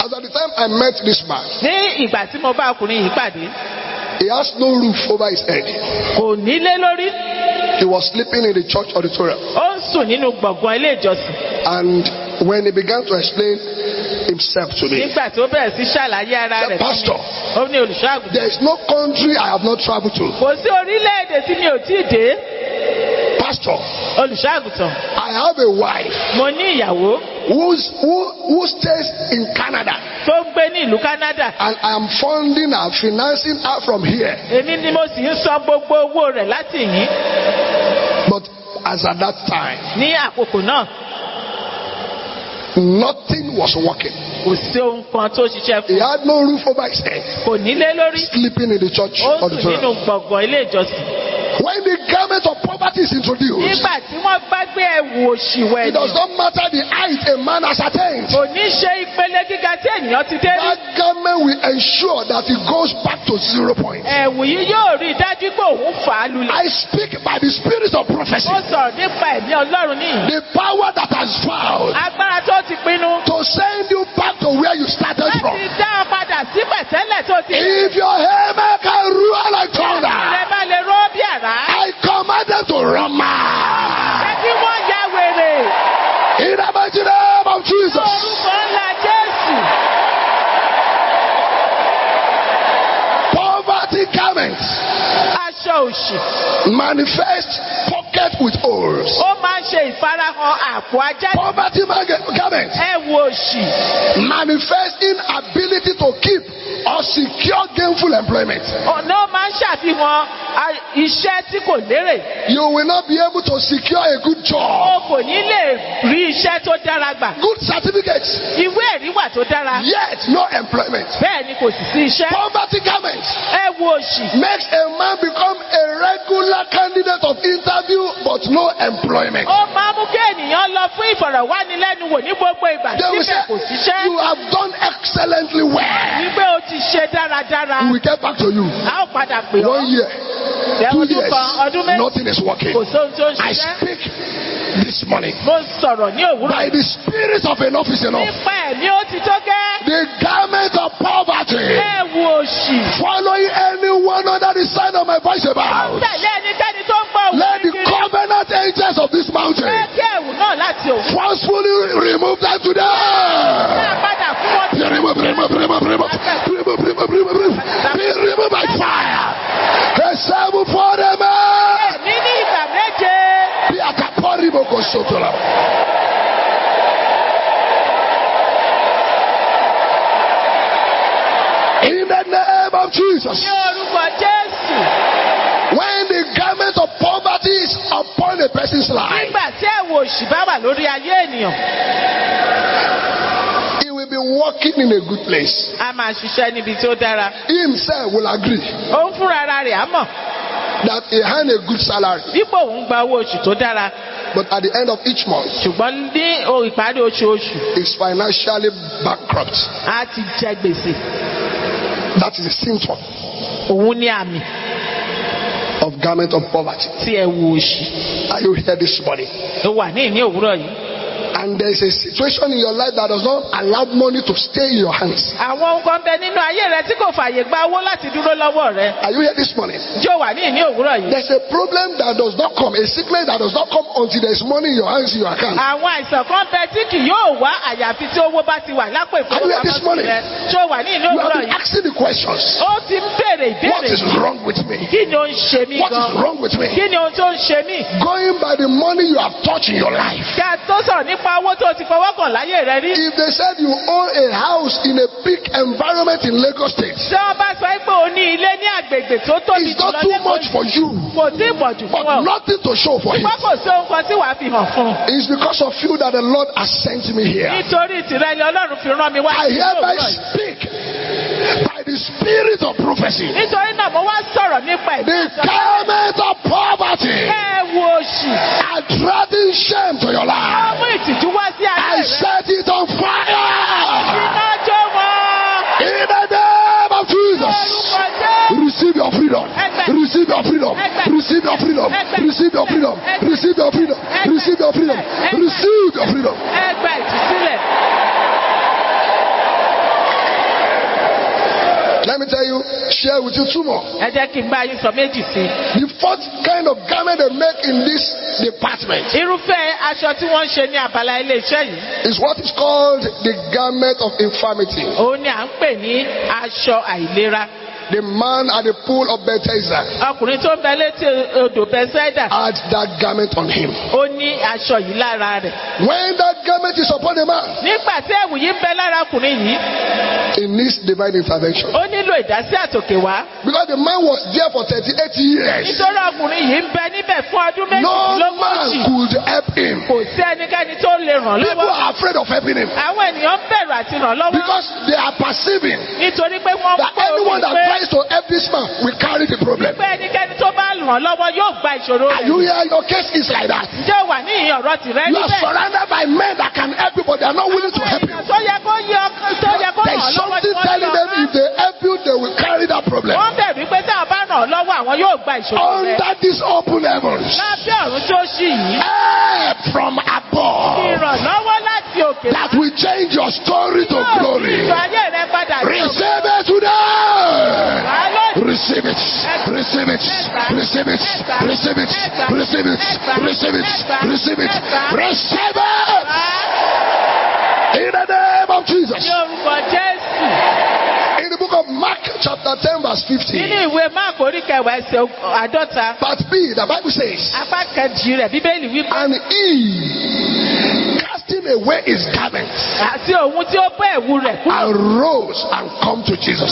As at the time I met this man, Ní ìgbà tí mo bá ọkùnrin yìí pàdé, he has no roof over his head. kò nílé lórí. He was sleeping in the church auditorium. Ó ń sùn nínú gbọ̀ngàn ilé ìjọsìn. And when he began to explain himself to me, Nígbà tó bẹ̀rẹ̀ sí ṣàlàyé ara The rẹ̀ fún pastor. Ó ní olùṣọ́àgùn. there is no country I have not traveled to. Kò sí orílẹ̀-èdè tí mi ò tí ì dé. Pastor, Olùṣọ́àgùtàn. I have a wife Mo ní ìyàwó who's, who, who stays in Canada. tó ń gbé ní ìlú Canada. and I am funding her, financing her from here. Èmi ni mo sì ń san gbogbo owó rẹ̀ láti yín But as at that time, ní àkókò náà. nothing was working. Kò sí ohun kan tó ṣiṣẹ́ He fún. had no roof over his head, Kò nílé lórí. sleeping in the church Ó sùn nínú gbọ̀ngàn ilé ìjọsìn. When the garment of poverty is introduced, Nígbà tí wọ́n bá gbé ẹ̀wù òṣìwẹ̀ it does not matter the height a man has attained. Kò ní ṣe ìpele gíga tí ènìyàn ti dé rí. That garment will ensure that it goes back to zero point. Ẹ̀wù yìí yóò rí i dájú pé òun fà á lulẹ̀. I speak by the spirit of prophecy. Ó sọ̀rọ̀ nípa ẹ̀mí Ọlọ́run níyì. The power that has vowed Agbára tó ti pinnu to send you back to where you started láti from. dá ọ padà sí pẹ̀tẹ́lẹ̀ tó ti If your can rule like rẹ̀ thunder, bá lè rọ́ bí àrá. I command them to run Ṣé mad. kí wọ́n ya wèrè? In the mighty name of Jesus. Orúkọ ńlá Jésù. Poverty garments manifest pocket with holes. Ó máa ń ṣe ìfarahàn àpò ajá. Poverty garments Ẹ̀wù òṣì. manifest inability to keep or secure gainful employment. Ọ̀nà máa ń ṣàfihàn iṣẹ́ tí kò lérè. You will not be able to secure a good O job, kò ní lè rí iṣẹ́ tó dára gbà. good certificates, Ìwé ẹ̀rí wà tó dára. yet no employment. Bẹ́ẹ̀ ni kò sì sí iṣẹ́. Poverty garments Ẹ̀wù òṣì. makes a man become a regular candidate of interview but no employment. Ó máa mú kí ènìyàn lọ fún ìfọ̀rọ̀wánilẹ́nuwò ní gbogbo ìgbà síbẹ̀ say, kò síṣẹ́. You have done excellently well. Wípé o ti ṣe dáradára. We will get back to you. A ó padà pè ọ́. One year, two years, ọdún méjì. nothing is working. Kò sóhun tó ń I ṣiṣẹ́. speak this morning. Mo sọ̀rọ̀ ní òwúrọ̀. By the spirit of enough is enough. Nípa ẹ̀mí ó ti tó gẹ́. The garment of poverty. Ẹ̀wù òṣì. Following anyone under the sign of my voice about. Tẹ̀lé ẹnikẹ́ni tó ń gbọ́ òun Let the kiri. Covenant angels of this mountain Ẹ kí ẹ̀wù náà láti òun. forcefully remove them today. Náà padà fún wọn. Be removed, remove, remove, remove. Remove, remove, remove, remove. Be removed by fire. Seven for them. Èmi ní ìgbà méje. Be a kapori boko sotola. In the name of Jesus. Upon a person's life, Nígbà tí ẹ̀wù òṣì bá wà lórí ayé ènìyàn, he will be walking in a good place. a máa ṣiṣẹ́ níbi tí ó dára. He himself will agree Òun fúnra ara rẹ̀ á mọ̀. that he had a good salary, Dípò òun gba owó oṣù tó dára. but at the end of each month, Ṣùgbọ́n ní ìparí oṣooṣù, is financially bankrupt. a ti jẹ gbèsè. That is a symptom Òun ní àmì of garment of poverty. tí ẹ̀wù òṣì. Are you here this morning? Ó wà ní ìní òwúrọ̀ yìí. And there is a situation in your life that does not allow money to stay in your hands. Àwọn nǹkan bẹ nínú ayé rẹ tí kò fààyè gba owó láti dúró lọ́wọ́ rẹ. Are you here this morning? Jó wà ní ìní òwúrọ̀ yìí. There's a problem that does not come, a sickness that does not come until there's money in your hands in your account. Àwọn àìsàn kan bẹ tí kì yóò wá àyàfi tí owó bá ti wà lápò Are you here this ìfowópamọ́sí morning? rẹ. Jó wà ní ìní You have òwúrọ̀ yìí. asking the questions. Ó ti ń béèrè What ìbéèrè is yìí. wrong with me? Kí ni ó ń ṣe mí What is gan? wrong with me? Kí ni ohun tó ń ṣe mí? Going by the money you have touched in your life. Kí a tó sọ̀rọ̀ nípa owó tó ti fọwọ́ kàn láyé rẹ rí. If they said you own a house in a big environment in Lagos State, Tí wọ́n bá sọ pé o ní ilé ní àgbègbè tó tóbi it's not too much for you, kò tí ì pọ̀jù fún but nothing to show for it. Ṣùgbọ́n kò sí ohun kan tí wàá fi hàn fún un. It's because of you that the Lord has sent me here. Nítorí tìrẹ ni Ọlọ́run fi rán mi wá I hereby speak by the spirit of prophecy. Nítorí náà mo wá sọ̀rọ̀ nípa ẹ̀mí The garment of poverty Ẹ wo òṣì. attracting shame to your life. mú ìtìjú wá sí ayé I rẹ. set it on fire Iná jó wọn. in the name of Jesus. Receive your freedom. Receive your freedom. Receive your freedom. Receive your freedom. Receive your freedom. Receive your freedom. Receive your freedom. Ẹ gba ìtúsílẹ̀. Let me tell you, share with you two more. Ẹ jẹ́ kí n bá yín sọ méjì sí. The fourth kind of garment they make in this department Irúfẹ́ aṣọ tí wọ́n ń ṣe ní abala ilé-iṣẹ́ yìí. is what is called the garment of infirmity. Òun ni à ń pè ní aṣọ àìlera. The man at the pool of Bethesda ọkùnrin tó ń bẹ létí odò bẹ́sẹ̀dà had that garment on him. ó ní aṣọ yìí lára rẹ̀. When that garment is upon a man, nígbà tí ẹ̀wù yìí ń bẹ lára ọkùnrin yìí it needs divine intervention. ó nílò ìdásí àtòkè wá. Because the man was there for 38 years. nítorí ọkùnrin yìí ń bẹ níbẹ̀ fún ọdún No man méjìlélógójì could help him. kò sí ẹnikẹ́ni tó lè ràn People lọ́wọ́. are afraid of helping him àwọn ènìyàn ń bẹ̀rù àti ràn lọ́wọ́ because they are perceiving nítorí pé wọ́n that pé anyone orí that pé tries to help this man will carry the problem. pé ẹnikẹ́ni tó bá ràn lọ́wọ́ yóò gba ìṣòro Are you rẹ̀. here? Your case is like that. ǹjẹ́ wà ní ìyẹn ọ̀rọ̀ tìrẹ You are níbẹ̀? surrounded by men that can help you, but they are not willing to help you. tó yẹ kó yẹ ọkàn tó yẹ kó There ràn is lọ́wọ́ tí something wọ́n telling yọ them ọkàn. if they help you, they will carry that problem. wọ́n bẹ̀rù pé tí àwọn bá ràn lọ́wọ́ àwọn yóò gba ìṣòro rẹ̀. Under these open heavens, lábẹ́ ọ̀run tó ṣì yìí help from above ìrànlọ́wọ́ láti òkè that will change your story to yóò glory. ìtọ́ ayé rẹ padà. Receive it today. Receive it. Receive it. Receive it. Receive it. Receive it. Receive it. Receive it. Receive it. In the name of Jesus. Chapter 10, verse nínú 15. ìwé máàkù orí kẹwàá ẹsẹ̀ àádọ́ta Part B, the Bible says, apá kejì rẹ̀ bíbélì wípé And he, casting away his garments, arose and come to Jesus.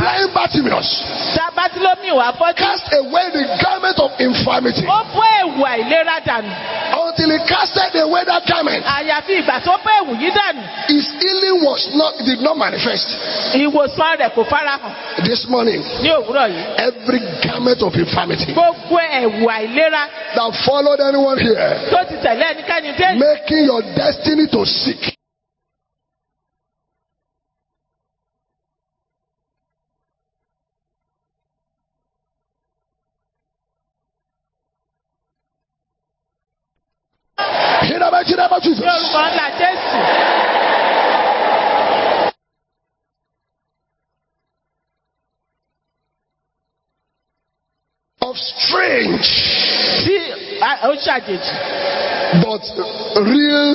Blind Bartimaeus cast away the garment of infirmity until he casted away that garment. His healing was not did not manifest. This morning, every garment of infirmity that followed anyone here tẹ̀lé ẹnikẹ́ni dé making your destiny to seek. In the mighty name of Jesus. ní orúkọ ńlá jésù Of strange tí ó ṣàjèjì but real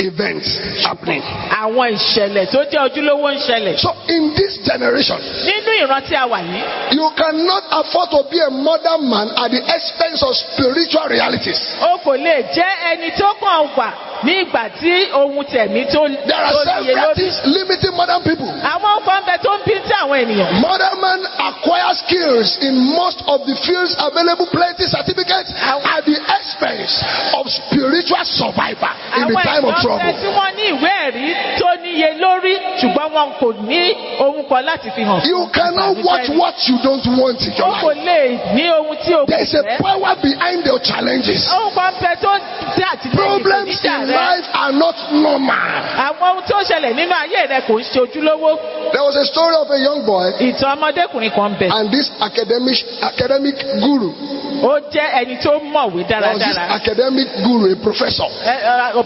events happening. àwọn ìṣẹ̀lẹ̀ tó jẹ́ ojúlówó ń ṣẹlẹ̀ So in this generation, nínú ìran tí a wà yìí you cannot afford to be a modern man at the expense of spiritual realities. o kò lè jẹ́ ẹni tó kàn wà ní ìgbà tí ohun tẹ̀mí tó There are tó níye several lórí. things limiting modern people. àwọn kan bẹ tó ń bí tí àwọn ènìyàn. Modern man acquire skills in most of the fields available, plenty certificates at the expense of spiritual survival in the àwọn time of ènìyàn fẹ́ trouble. tí wọ́n ní ìwé ẹ̀rí tó níye lórí ṣùgbọ́n wọn kò ní ohun kan láti fi hàn. You cannot watch what you don't want in your o kò life. lè ní ohun tí o kò There is a fẹ́. power behind your challenges. ohun kan bẹ tó ń tí àtìlẹ́yìn Problems ìpèníjà in rẹ. Life are not normal. àwọn ohun tó ṣẹlẹ̀ nínú ayé rẹ kò ń ṣe ojúlówó. There was a story of a young boy ìtàn ọmọdékùnrin kan bẹ. and this academic academic guru. ó jẹ́ ẹni tó mọ̀wé There was this dáradára. academic guru, a professor,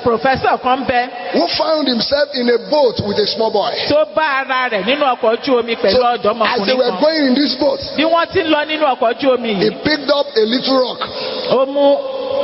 pòfẹ́sọ̀ kan bẹ who found himself in a boat with a small boy. tó bá ara rẹ̀ nínú ọkọ̀ ojú omi pẹ̀lú So, as they ọ̀dọ́mọkùnrin were kan. going in this boat, bí wọ́n ti ń lọ nínú ọkọ̀ ojú omi he yìí picked up a little rock, ó mú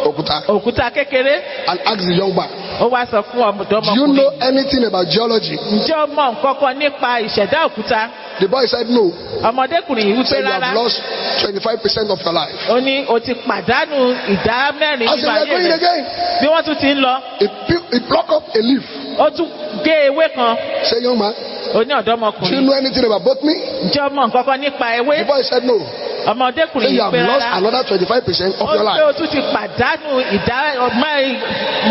Okuta, òkúta kékeré and asked the young man, ó wá sọ fún Do you know ọ̀dọ́mọkùnrin anything about geology? ǹjẹ́ o mọ nǹkan kan nípa ìṣẹ̀dá òkúta The boy said no. ọmọdékùnrin yìí He wípé said you rárá have lost 25% of your life. ó ní o ti pàdánù ìdá mẹ́rin As they nínú were ayé going rẹ̀ again, bí wọ́n tún ti ń lọ he, he plucked up a leaf. ó tún gé ewé kan Say, young man, ó ní do you ọ̀dọ́mọkùnrin know anything about botany? ǹjẹ́ o mọ nǹkan kan nípa ewé The boy said no. Ọmọdékùnrin Say you yìí have pé lost rárá another 25% of ó your ní pé life. o tún ti pàdánù ìdá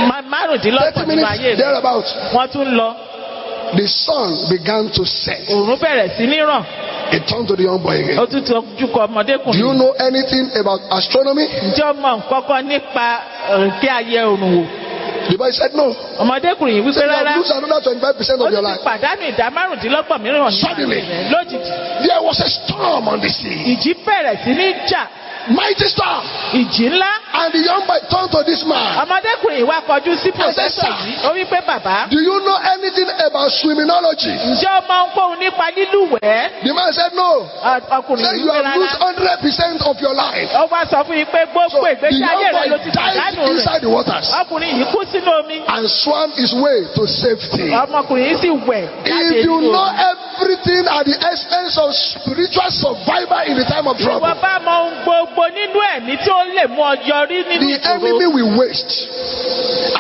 má- márùndínlọ́gbọ̀n 30 nínú ayé minutes rẹ̀ thereabout, wọ́n tún lọ the sun began to set. òòrùn bẹ̀rẹ̀ sí ní ràn He turned to the young boy ó again. tún tọ́jú kọ Do you ọmọdékùnrin know anything about astronomy? ǹjẹ́ o mọ nǹkan kan nípa kí a yẹ òòrùn wò The boy said no. ọmọdékùnrin yìí wípé you rárá have lost another 25% ó of your life. ti pàdánù ìdá márùndínlọ́gbọ̀n mìíràn Suddenly. lójijì There was a storm on the sea. ìjì bẹ̀rẹ̀ sí ní jà Mighty storm. ìjì ńlá And the young boy turned to this man. ọmọdékùnrin wá kọjú sí "Sir." yìí ó wípé bàbá Do you know anything about swimminology? ǹjẹ́ o mọ ohunkóhun nípa lílùwẹ̀ẹ́ The man said no. Ọkùnrin Say yìí you wípé have lost rárá 100% of your life. ó wá sọ fún yín pé gbogbo ìgbésí ayé rẹ ló ti pàdánù rẹ̀ inside the waters ọkùnrin yìí kú sínú omi and swam his way to safety. ọmọkùnrin yìí sì wẹ̀ jáde If you know omi. everything at the expense of spiritual survival in the time of Ìwọ trouble, bá mọ ohun gbogbo nínú ẹ̀mí tí ó lè mú ọ yọrí nínú the enemy will waste.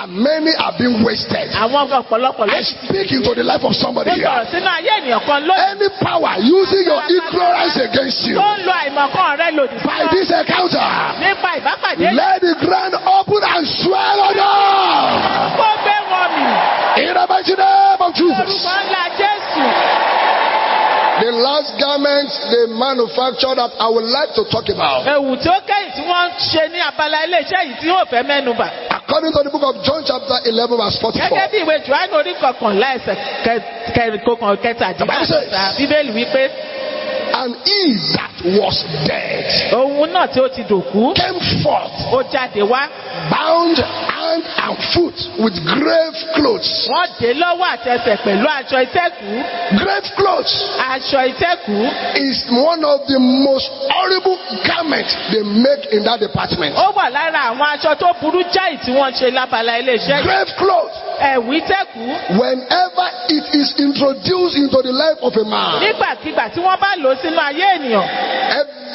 And many are being wasted. Àwọn ọ̀pọ̀lọpọ̀ ló I speak into the life of somebody here. sọ̀rọ̀ sínú ayé ènìyàn kan lónìí. Any power using your ignorance against you tó ń lo àìmọ̀kan rẹ lòdì sí by this encounter, nípa ìbápàdé let the ground open and kó gbé wọn mì In the mighty name of Jesus. orúkọ ńlá Jésù. The last garment they manufactured that I would like to talk about, Ẹ̀wù tí ó kẹ́yìn tí wọ́n ṣe ní abala iléeṣẹ́ yìí tí yóò fẹ́ mẹ́nu bà. according to the book of John, chapter 11, verse 44. Gẹ́gẹ́ bí ìwé Jòhánù orí kọkànlá ẹsẹ̀ kẹrìnkọkàn kẹtàdínláàdọ́ta Bíbélì wípé And he that was dead òun náà tí ó ti dòkú came forth, ó jáde wá. bound hand and foot with grave clothes. Wọ́n dé lọ́wọ́ àtẹsẹ̀ pẹ̀lú aṣọ ìtẹ́kù. Grave clothes Aṣọ ìtẹ́kù is one of the most horrible garments they make in that department. ó wà lára àwọn aṣọ tó burú jáì tí wọ́n ṣe lábala iléeṣẹ́ yìí. Grave clothes, Ẹ̀wù ìtẹ́kù whenever it is introduced into the life of a man, nígbàkigbà tí wọ́n bá lò ó sínú ayé ènìyàn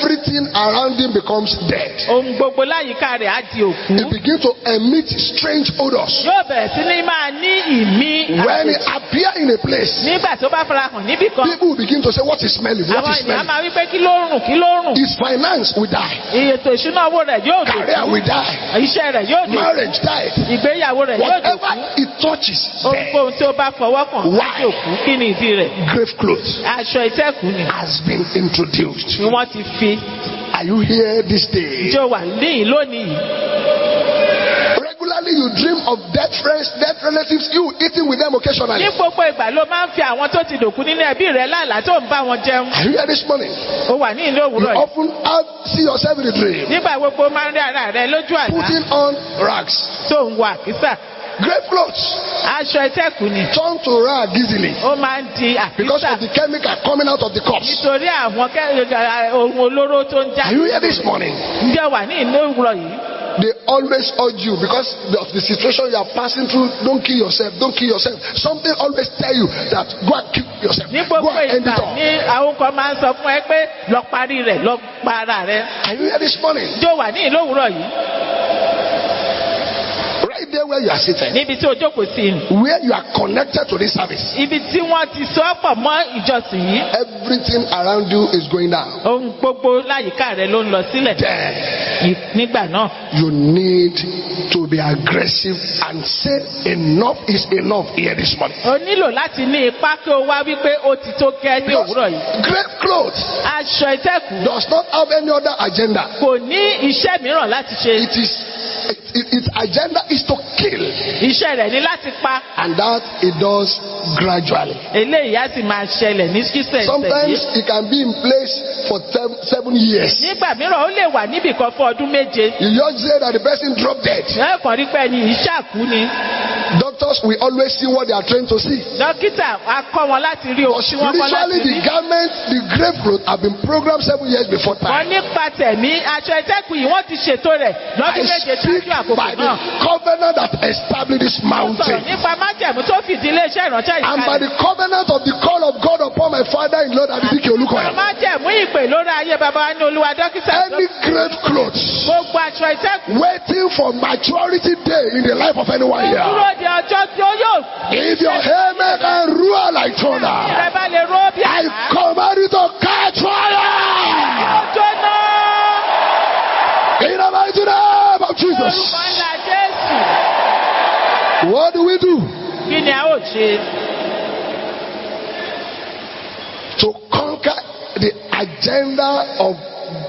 everything around him becomes dead. ohun gbogbo láyìíká rẹ̀ á di òkú. He begins to emit strange odors. yóò bẹ̀rẹ̀ sí ní máa ní ìmí When he appear in a place, nígbà tó bá farahàn níbì kan people begin to say, What is smelling? What àwọn is ènìyàn smelling? máa wí pé kí ló rùn kí ló rùn. His finance will die. ètò ìṣúná owó rẹ̀ yóò Career dòkú. will die. iṣẹ́ rẹ̀ yóò dòkú. Marriage died. ìgbéyàwó rẹ̀ yóò Whatever dòkú. it touches, ohunkóhun tí ó bá fọwọ́ kàn Why? kí ni ìdí rẹ̀. grave clothes aṣọ ìtẹ́kù ni has been introduced. wọ́n ti fi Are you here this day? tí ó wà níyìn lónìí. Regularly, you dream of dead friends, dead relatives, you eating with them occasionally. ní gbogbo ìgbà ló máa ń fi àwọn tó ti dòkú nínú ẹbí rẹ̀ lálàá tó ń bá wọn jẹun. Are you here this morning? ó wà ní ìlú You òwúrọ̀ yìí. often have, see yourself in a dream, nígbà gbogbo máa ń rí ara rẹ̀ lójú àlá putting on rags. tó ń wọ àkísà. Grave clothes aṣọ ìtẹ́kù ni turn to rag easily ó máa ń di because àkísà of the chemical coming out of the corpse. nítorí àwọn kẹ́- ohun olóró tó ń já. Are you here this morning? ǹjẹ́ wà ní ìlú òwúrọ̀ yìí. They always urge you because of the situation you are passing through. Don't kill yourself. Don't kill yourself. Something always tell you that go and kill yourself. ní gbogbo ìgbà ní àwọn kan máa ń sọ fún ẹ pé lọ parí rẹ̀ lọ pa ara rẹ̀. Are you here this morning? ǹjẹ́ wà ní ìlú òwúrọ̀ yìí. There where you are seated, níbi tí o jókòó sí where you are connected to this service, ibi tí wọ́n ti sọ pọ̀ mọ́ ìjọsìn yìí. everything around you is going down. ohun gbogbo láyìíká rẹ̀ ló ń lọ sílẹ̀. Then nígbà náà you need to be aggressive and say enough is enough here this morning. o nílò láti ní ipá kí o wá wípé o ti tó gẹ́ ní òwúrọ̀ yìí. grave clothes aṣọ ìtẹ́kù does not have any other agenda. kò ní iṣẹ́ mìíràn láti ṣe. It is it, it- its agenda is to kill, iṣẹ́ rẹ̀ ní láti pa. and that it does gradually. eléyìí á sì máa ṣẹlẹ̀ ní sísẹ̀ Sometimes it can be in place for seven, years. nígbà mìíràn ó lè wà níbì kan fún ọdún méje. You just say that the person dropped dead. ẹ kàn rí pé ẹni yìí ṣàkú ni. Doctors will always see what they are trained to see. dókítà kọ́ wọn láti rí ohun tí wọ́n kọ́ spiritually, láti the rí. garment, the grave clothes have been programmed seven years before wọ́n time. nípa tẹ̀mí aṣọ ìtẹ́kù yìí wọ́n ti ṣètò rẹ̀ I lọ́dún méje speak ṣáájú àkókò by the covenant that established this ó sọ̀rọ̀ mountain. nípa májẹ̀mú tó fìdí ìránṣẹ́ yìí And by the covenant of the call of God upon my father in Lord Abidike Olukoya. májẹ̀mú ìpè lórí ayé baba ní olúwa dókítà Any grave clothes gbogbo aṣọ waiting for maturity day in the life of anyone here. de ọjọ́ tí ó yóò if your helmet can roar like Jonah, I command you to catch fire. In the mighty name of Jesus. What do we do? To conquer the agenda of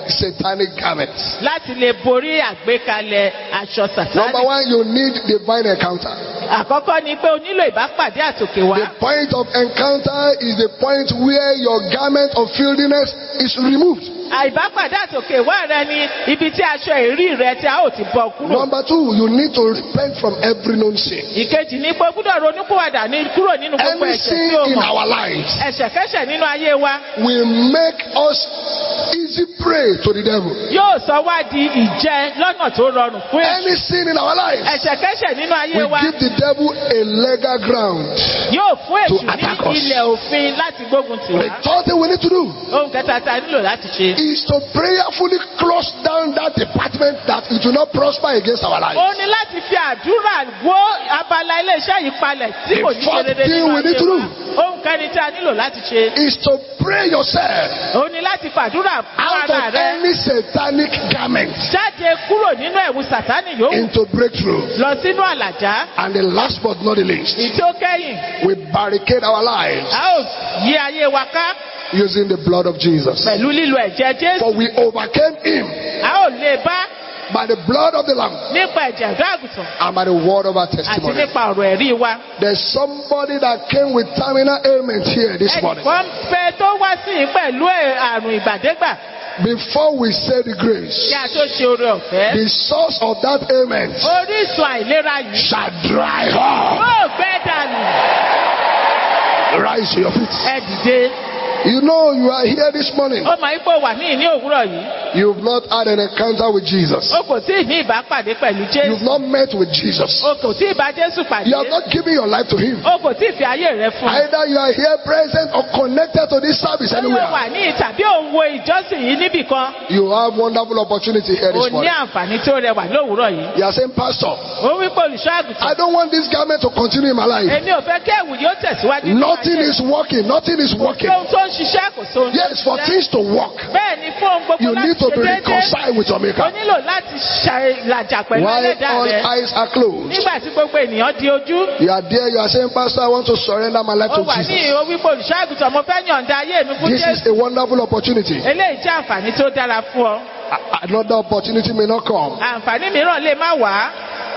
satanic garments? láti lè borí àgbékalẹ̀ aṣọ Number sàtánì. one, you need divine encounter. àkọ́kọ́ ni pé o nílò ìbápàdé àtòkè wá. The point of encounter is the point where your garment of filthiness is removed. Àìbápàdé àtòkè wá rẹ ni ibi tí aṣọ ìrí rẹ tí a ó ti bọ kúrò. Number two, you need to repent from every known sin. ìkejì ni pé o gbúdọ̀ ronúkúwàdà ní kúrò nínú gbogbo Any ẹ̀ṣẹ̀ sin tí in mọ̀. our lives ẹ̀ṣẹ̀kẹ́ṣẹ̀ nínú ayé wa will make us easy prey to the devil. yóò sọ wá di ìjẹ lọ́nà tó rọrùn fún èṣù. Any sin in our lives ẹ̀ṣẹ̀kẹ́ṣẹ̀ nínú ayé will wa give the devil a legal ground. yóò fún to èṣù ní attack us. ilẹ̀ òfin láti gbógun tì The wá. third thing we need to do ohun kẹta tá a nílò láti ṣe. Is to prayerfully close down that department that it will not prosper against our lives. ó ní láti fi àdúrà wó abala iléeṣẹ́ yìí palẹ̀ tí kò ní The fourth ṣe rere thing nínú we need to do ohun kẹrin tí a nílò láti ṣe. Is to pray yourself ó ní láti fàdúrà fún out ara of rẹ. any satanic garment jáde kúrò nínú ẹ̀wù sàtánì yòówù into breakthrough. lọ sínú àlàjá. And the last but not the least, èyí tí ó kẹ́yìn we barricade our lives a ó yí ayé wa ká using the blood of Jesus. pẹ̀lú lílo ẹ̀jẹ̀ jésù. For we overcame him a ó lè bá by the blood of the Lamb nípa ẹ̀jẹ̀ ọ̀dọ́ àgùntàn and by the word of our àti testimony. nípa ọ̀rọ̀ ẹ̀rí wa. There's somebody that came with terminal ailment here this morning. ẹnìkan fẹ́ tó wá sí i pẹ̀lú àrùn ìgbàdégbà Before we say the grace, a tó ṣe oore ọ̀fẹ́. the source of that ailment orísun àìlera yìí shall dry up. Rise to your feet. You know you are here this morning. ó ipò wà ní ìní òwúrọ̀ yìí. You've not had an encounter with Jesus. o kò tí ì ní ìbápàdé pẹ̀lú You've not met with Jesus. o kò tí ì bá jésù pàdé. You have not given your life to Him. o kò tí ì fi ayé rẹ fún. Either you are here present or connected to this service ó anywhere. wà ní ìtàbí òun wo ìjọsìn yìí níbì kan. You have wonderful opportunity here o this ní morning. àǹfààní tó rẹwà lówùúrọ̀ yìí. You are saying, Pastor, ó wí pé olùṣọ́ àgùntàn. I don't want this garment to continue in my life. èmi ò fẹ́ kí ẹ̀wù yóò tẹ̀síwájú. Nothing is working. Nothing is working. ohun tó ń ṣiṣẹ́ kò tó ń Yes, for things to work, bẹ́ẹ̀ ni fún ohun gbogbo you láti need to ṣe be déédéé. reconciled with your o Maker. nílò láti ṣàlàjà pẹ̀lú While ẹlẹ́dàá all rẹ. eyes are closed, nígbà tí gbogbo ènìyàn di ojú. you are there. You are saying, Pastor, I want to surrender my life to wà ní Jesus. ìhó wípé olùṣọ́ àgùntàn mo fẹ́ yọ̀ǹda ayé mi fún This is jésù. a wonderful opportunity. eléyìí jẹ́ àǹfààní tó dára fún ọ. Another opportunity may not come. àǹfààní mìíràn lè má wá.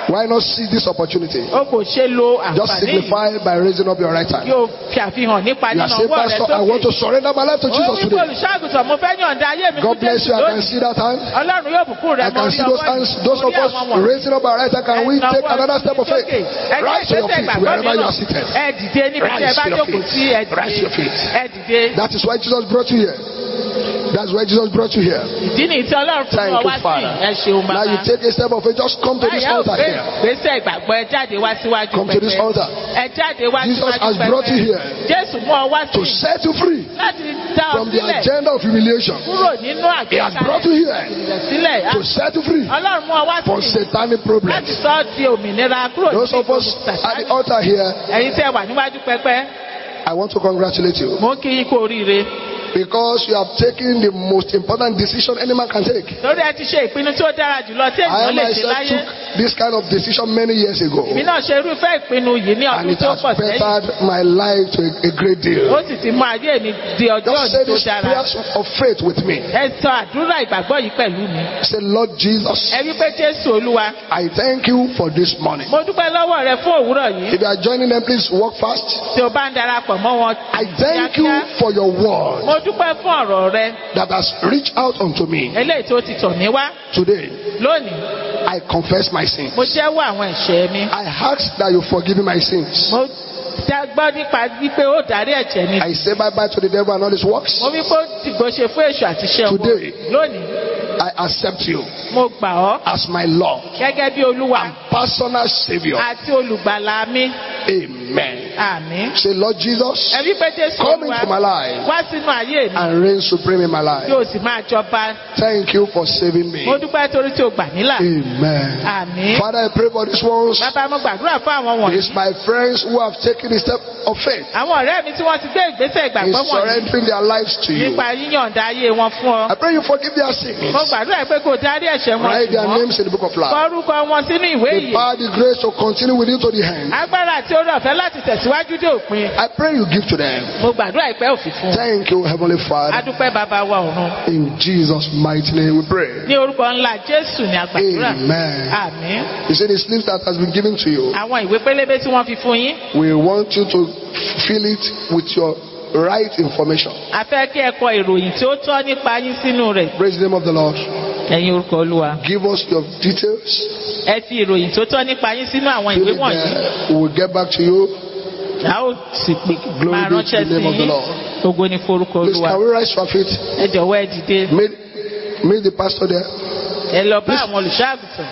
Why not see this opportunity? o kò ṣe lo Just àǹfààní signify by raising up your right hand. yóò fi àfihàn nípa You are saying, Pastor, I want to surrender my life to Jesus today. olùṣọ́ àgùntàn mo fẹ́ yọ̀ǹda ayé mi fún God bless you. I can see that hand. ọlọ́run yóò bùkún rẹ I mọ́ can see those ọwọ́ hands. yìí. Those of us raising up our right hand. Can we take another step of faith? sókè. Ẹ gbé Rise to your feet wherever you are seated. ẹ dìde níbi tí ẹ Rise bá jókòó feet. sí ẹ Rise to your feet. ẹ dìde. That is why Jesus brought you here. That's why Jesus brought you here. ìdí nìyí tí ọlọ́run fún Thank ọ you, wá sí Father. ẹ ṣeun Now you take a step of faith. Just come to this altar here. ìgbésẹ̀ ìgbàgbọ́ ẹ jáde wá síwájú Come to this altar. ẹ jáde wá Jesus has brought you here jésù mú ọ wá to set you free láti dá ọ from the agenda of humiliation. kúrò nínú He has brought you here to set you free ọlọ́run mú ọ wá from satanic láti problems. sọ ọ́ di òmìnira kúrò Those of us at the altar here, ẹ̀yin tí ẹ wà níwájú pẹpẹ I want to congratulate you mo ń kí yín kú oríire because you have taken the most important decision any man can take. lórí ẹ ti ṣe ìpinnu tí ó dára jùlọ tí I ènìyàn lè ṣe myself láyé took this kind of decision many years ago èmi náà ṣe irúfẹ́ ìpinnu yìí ní and ọdún it tó has pọ̀ sẹ́yìn bettered my life to a, a great ó deal. sì ti mú ayé mi di ọjọ́ Just say òní tó dára prayers of faith with me. ẹ sọ àdúrà ìgbàgbọ́ yìí pẹ̀lú mi Say, Lord Jesus, ẹ wí pé jésù olúwa I thank you for this morning. mo dúpẹ́ lọ́wọ́ rẹ fún òwúrọ̀ yìí If you are joining them, please walk fast. tí o bá ń darapọ̀ mọ́ wọn I thank you for your word mo dúpẹ́ fún ọ̀rọ̀ rẹ that has reached out unto me eléyìí tó ti tọ̀ mí wá today. lónìí I confess my sins. mo jẹ́wọ́ àwọn ẹ̀ṣẹ̀ mi I ask that you forgive my sins. mo dá- gbọ́ nípa wípé ó dárí ẹ̀jẹ̀ mi I say bye bye to the devil and all his works. mo wí pé ó dìgbò ṣe fún èṣù àti iṣẹ́ wọn Today. lónìí I accept you mo gbà ọ́ as my Lord, gẹ́gẹ́ bí olúwa personal Savior. àti olùgbàlà mi Amen. àmín Say, Lord Jesus, ẹ wí pé jésù come into my life wá sínú ayé mi and reign supreme in my life. kí o sì máa jọba Thank you for saving me. mo dúpẹ́ torí tí o gbà mí là Amen. àmín Father, I pray for these ones. bàbá mo gbàdúrà fún àwọn wọ̀nyí It's my friends who have taken the step of faith àwọn ọ̀rẹ́ mi tí wọ́n ti gbé ìgbésẹ̀ in ìgbàgbọ́ wọ̀nyí surrendering their lives to you. nípa yíyànda ayé wọn fún ọ I pray you forgive their mo sins. gbàdúrà pé kò dárí ẹ̀ṣẹ̀ wọn Write their names in the book of life. kọ́rúkọ wọn sínú ìwé The ìyè power, the grace to continue with you to the end. agbára àti orí ọ̀fẹ́ láti tẹ̀síwájú dé òpin I pray you give to them. mo gbàdúrà ìpẹ́ òfin fún Thank you, Heavenly Father. adúpẹ́ bàbá wa ọ̀run In Jesus' mighty name we pray. ní orúkọ ńlá jésù àgbàdúrà Amen. àmín You see the slips that has been given to you. àwọn ìwé pélébé tí wọ́n fi fún yín We want you to fill it with your right information. a fẹ́ kí ẹ kọ ìròyìn tí ó tọ́ nípa yín sínú rẹ̀ Praise the name of the Lord. ẹ̀yin orúkọ olúwa Give us your details. ẹ fi ìròyìn tó tọ́ nípa yín sínú àwọn ìwé wọ̀nyí. We will get back to you. a ó sì pè máa ránṣẹ́ sí yín ògo ní forúkọ Please, olúwa can we rise to our feet? ẹ jọ̀wọ́ ẹ dìde meet the pastor there. ẹ lọ bá àwọn olùṣọ́ àgùntàn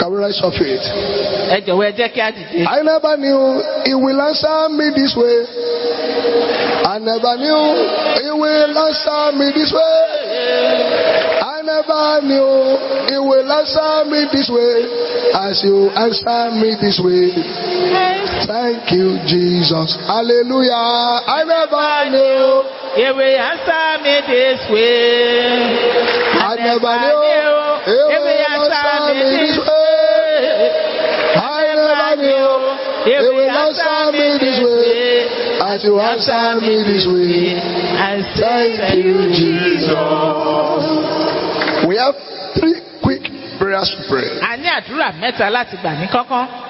Can we rise to our feet? ẹ jọ̀wọ́ ẹ jẹ́ kí á dìde. I never knew he will answer me this way. I never knew He will answer me this way. I never knew He will answer me this way. As you answer me this way. Thank you, Jesus. Hallelujah. I never knew. He will answer me this way. I never knew. As you answer me this way. Thank you, Jesus. We have three quick prayers to pray. A ní àdúrà mẹ́ta láti gbà ní kọ́kọ́.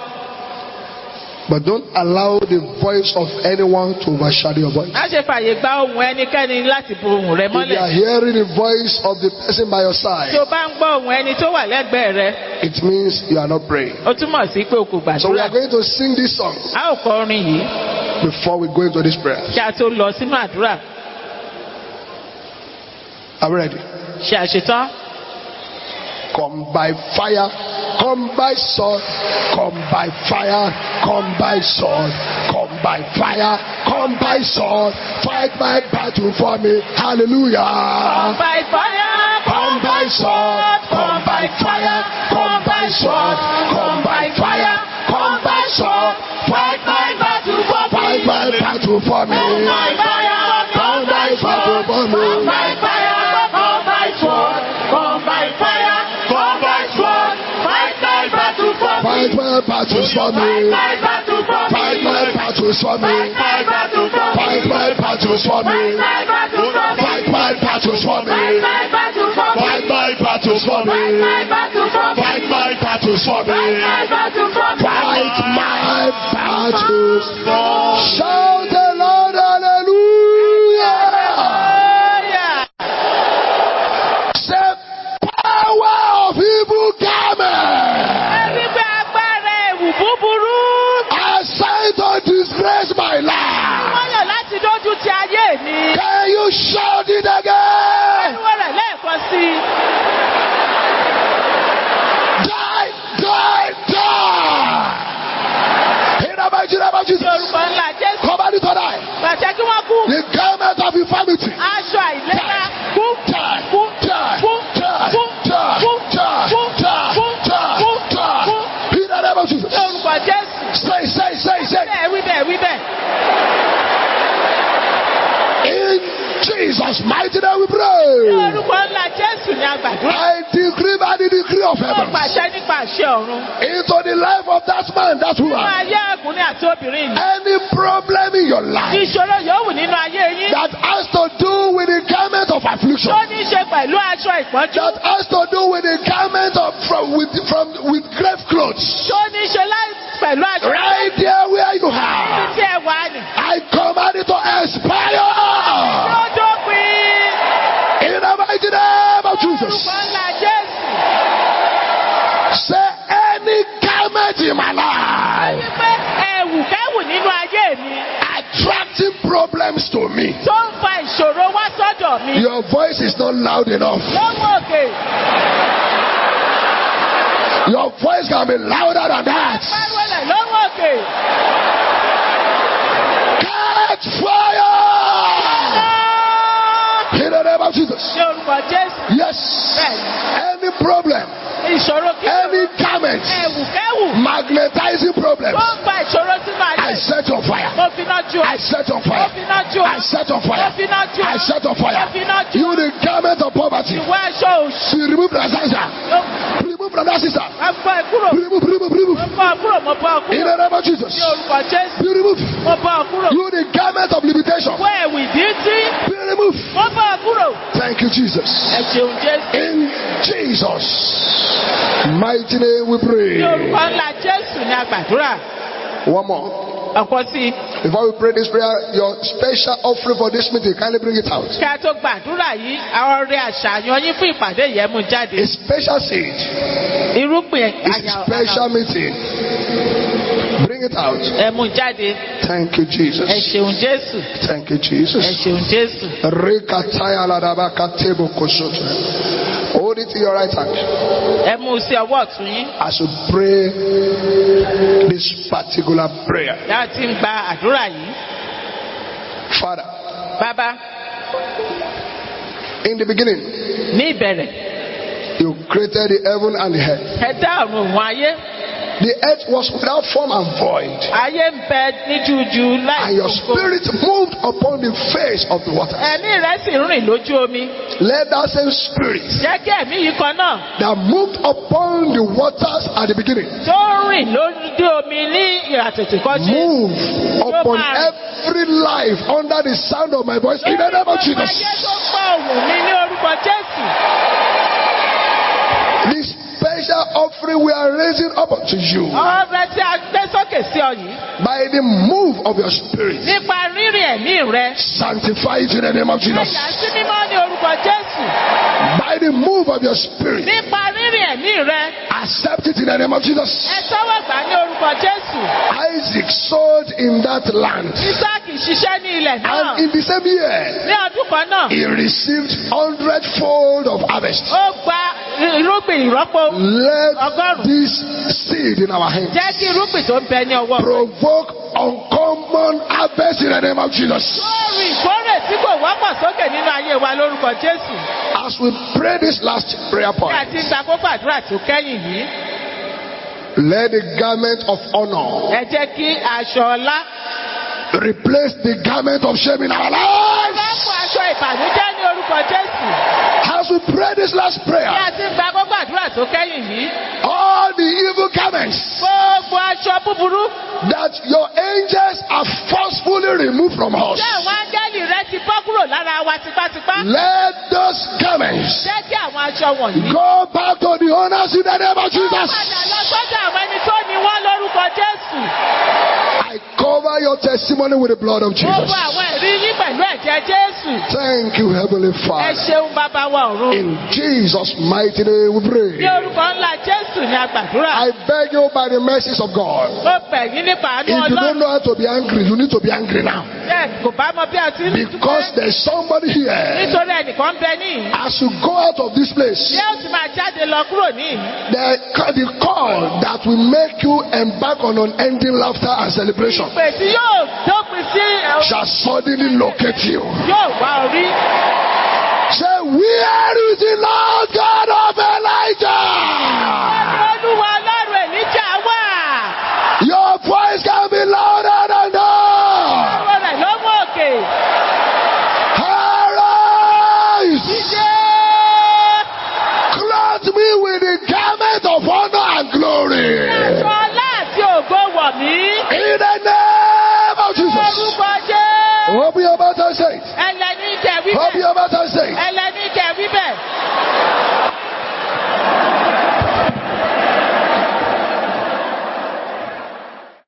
But don't allow the voice of anyone to overshadow your voice. Má ṣe fàyè gba ohùn ẹnikẹ́ni láti bo ohùn rẹ If you are mọ́lẹ̀. hearing the voice of the person by your Tí side, o bá ń gbọ́ ohùn ẹni tó wà lẹ́gbẹ̀ẹ́ rẹ, it means you are not praying. ó túmọ̀ sí pé o kò So we gbàdúrà. are going to sing this song A ó kọ orin yìí before we go into this prayer. kí a tó lọ sínú àdúrà. Are we ready? Ṣé àṣetán? Come by fire, come by sword, come by fire, come by sword, come by fire, come by sword, fight my battle for me. Hallelujah. Come by fire, Come by sword, come by fire, come by sword, come by fire, come by sword, fight my battle for me. Fight my battle for me. Come by fire, Come by me. Come by battles for me. Fight my battles for me. Fight my battles for me. Fight my battles for me. Fight my battles for me. Fight my battles for me. Fight my battles. Shout shout it again? Ẹnu rẹ̀ lẹ́ẹ̀kan sí i. Die, die, die. In the mighty name of Jesus. Yorùbá ńlá Jésù. Command it to die. Pàṣẹ kí wọ́n kú. The garment of infirmity. Aṣọ àìlera. Kú. Die, Kú. die, Kú. die, Kú. die, Kú. die, Kú. die, Kú. die, Kú. die. In the name of Jesus. Lórúkọ Jésù. Say, say, say, say. Mighty name we pray. I decree by the decree of heaven. Into the life of that man, that woman. Any problem in your life that has to do with the garment of affliction. That has to do with the garment of from with from with grave clothes. Right there where you are. I command it to expire the name of Jesus. Say any garment in my life. Attracting problems to me. Your voice is not loud enough. Your voice can be louder than that. Catch fire! Yes. Any problem. Any garment. Magnetizing problems. I set on fire. I set on fire. I set on fire. I set on fire. You the garment of poverty. She removed her sister. Remove her sister. In the name of Jesus. Be removed. You the garment of limitation. Where Be removed. Thank you, Jesus. In Jesus' mighty name we pray. One more. Ọ̀pọ̀ sí i. Before we pray this prayer, your special offering for this meeting, kindly bring it out. Kí a tó gbàdúrà yìí, ọrẹ àṣàyàn yín fún ìpàdé yẹn mú jáde. A special seed. Irúgbìn It's àyà a special meeting. Bring it out. ẹ mú jáde. Thank you, Ẹ Jesus. ṣeun Jésù. Thank you, Ẹ Jesus. ṣeun Jésù. Rekataya ladabaka tebo kosoto. Hold it in your right hand Ẹ mú sí ọwọ́ ọ̀tún yín. as you pray this particular prayer. Tí ń gba àdúrà yìí. Father, Bàbá, in the beginning, ní ìbẹ̀rẹ̀, you created the heaven and the earth. ẹ dá ọ̀run. The earth was without form and void, Ayé ń bẹ ní jújú and láì your gbogbo. spirit moved upon the face of the water. Ẹ̀mí rẹ̀ sì rìn lójú omi. Let that same spirit Jẹ́ kí ẹ̀mí yìí kan náà that moved upon the waters at the beginning tó rìn lójú omi ní ìràtètè kan ṣe. move upon every life under the sound of my voice in the name of Jesus. tó gbọ́ òun mi ní orúkọ Jésù. Special offering we are raising up to you Ọrẹ tí a gbé sókè sí ọ yìí. by the move of your spirit. Nípa rírìn ẹ̀mí rẹ. Sanctify it in the name of Jesus. Ẹ̀yà sí mímọ́ ní orúkọ Jésù. By the move of your spirit. Nípa rírìn ẹ̀mí rẹ. Accept it in the name of Jesus. Ẹ tọ́wọ́ gbà ní orúkọ Jésù. Isaac sold in that land. Ísáàkì ṣiṣẹ́ ní ilẹ̀ náà. And in the same year, Ní ọdún kan náà. he received hundredfold of harvest. Ó gba irúgbìn ìrọ́pò. Let Ọgọ́rùn-ún. this seed in our hands Jẹ́ kí irúgbìn tó ń bẹ ní ọwọ́ provoke uncommon harvest in the name of Jesus. Lórí ìkórè tí kò wọ́pọ̀ sókè nínú ayé wa lórúkọ Jésù. As we pray this last prayer point, ti ń gba kókó àdúrà tó kẹ́yìn yìí. let the garment of honor Ẹ jẹ́ kí aṣọ ọlá. replace the garment of shame in our lives. fún aṣọ ìbànújẹ́ ní orúkọ Jésù. we pray this last prayer, all the evil comments that your angels are forcefully removed from us, let those comments go back to the owners in the name of Jesus. I Cover your testimony with the blood of Jesus. Thank you, Heavenly Father. In Jesus' mighty name we pray. I beg you by the mercies of God. If you don't know how to be angry, you need to be angry now. Because there's somebody here. As you go out of this place, the, the call that will make you embark on unending laughter and celebration shall suddenly locate you. Say, Where is the Lord God of Elijah? say it. Help your mouth and say it.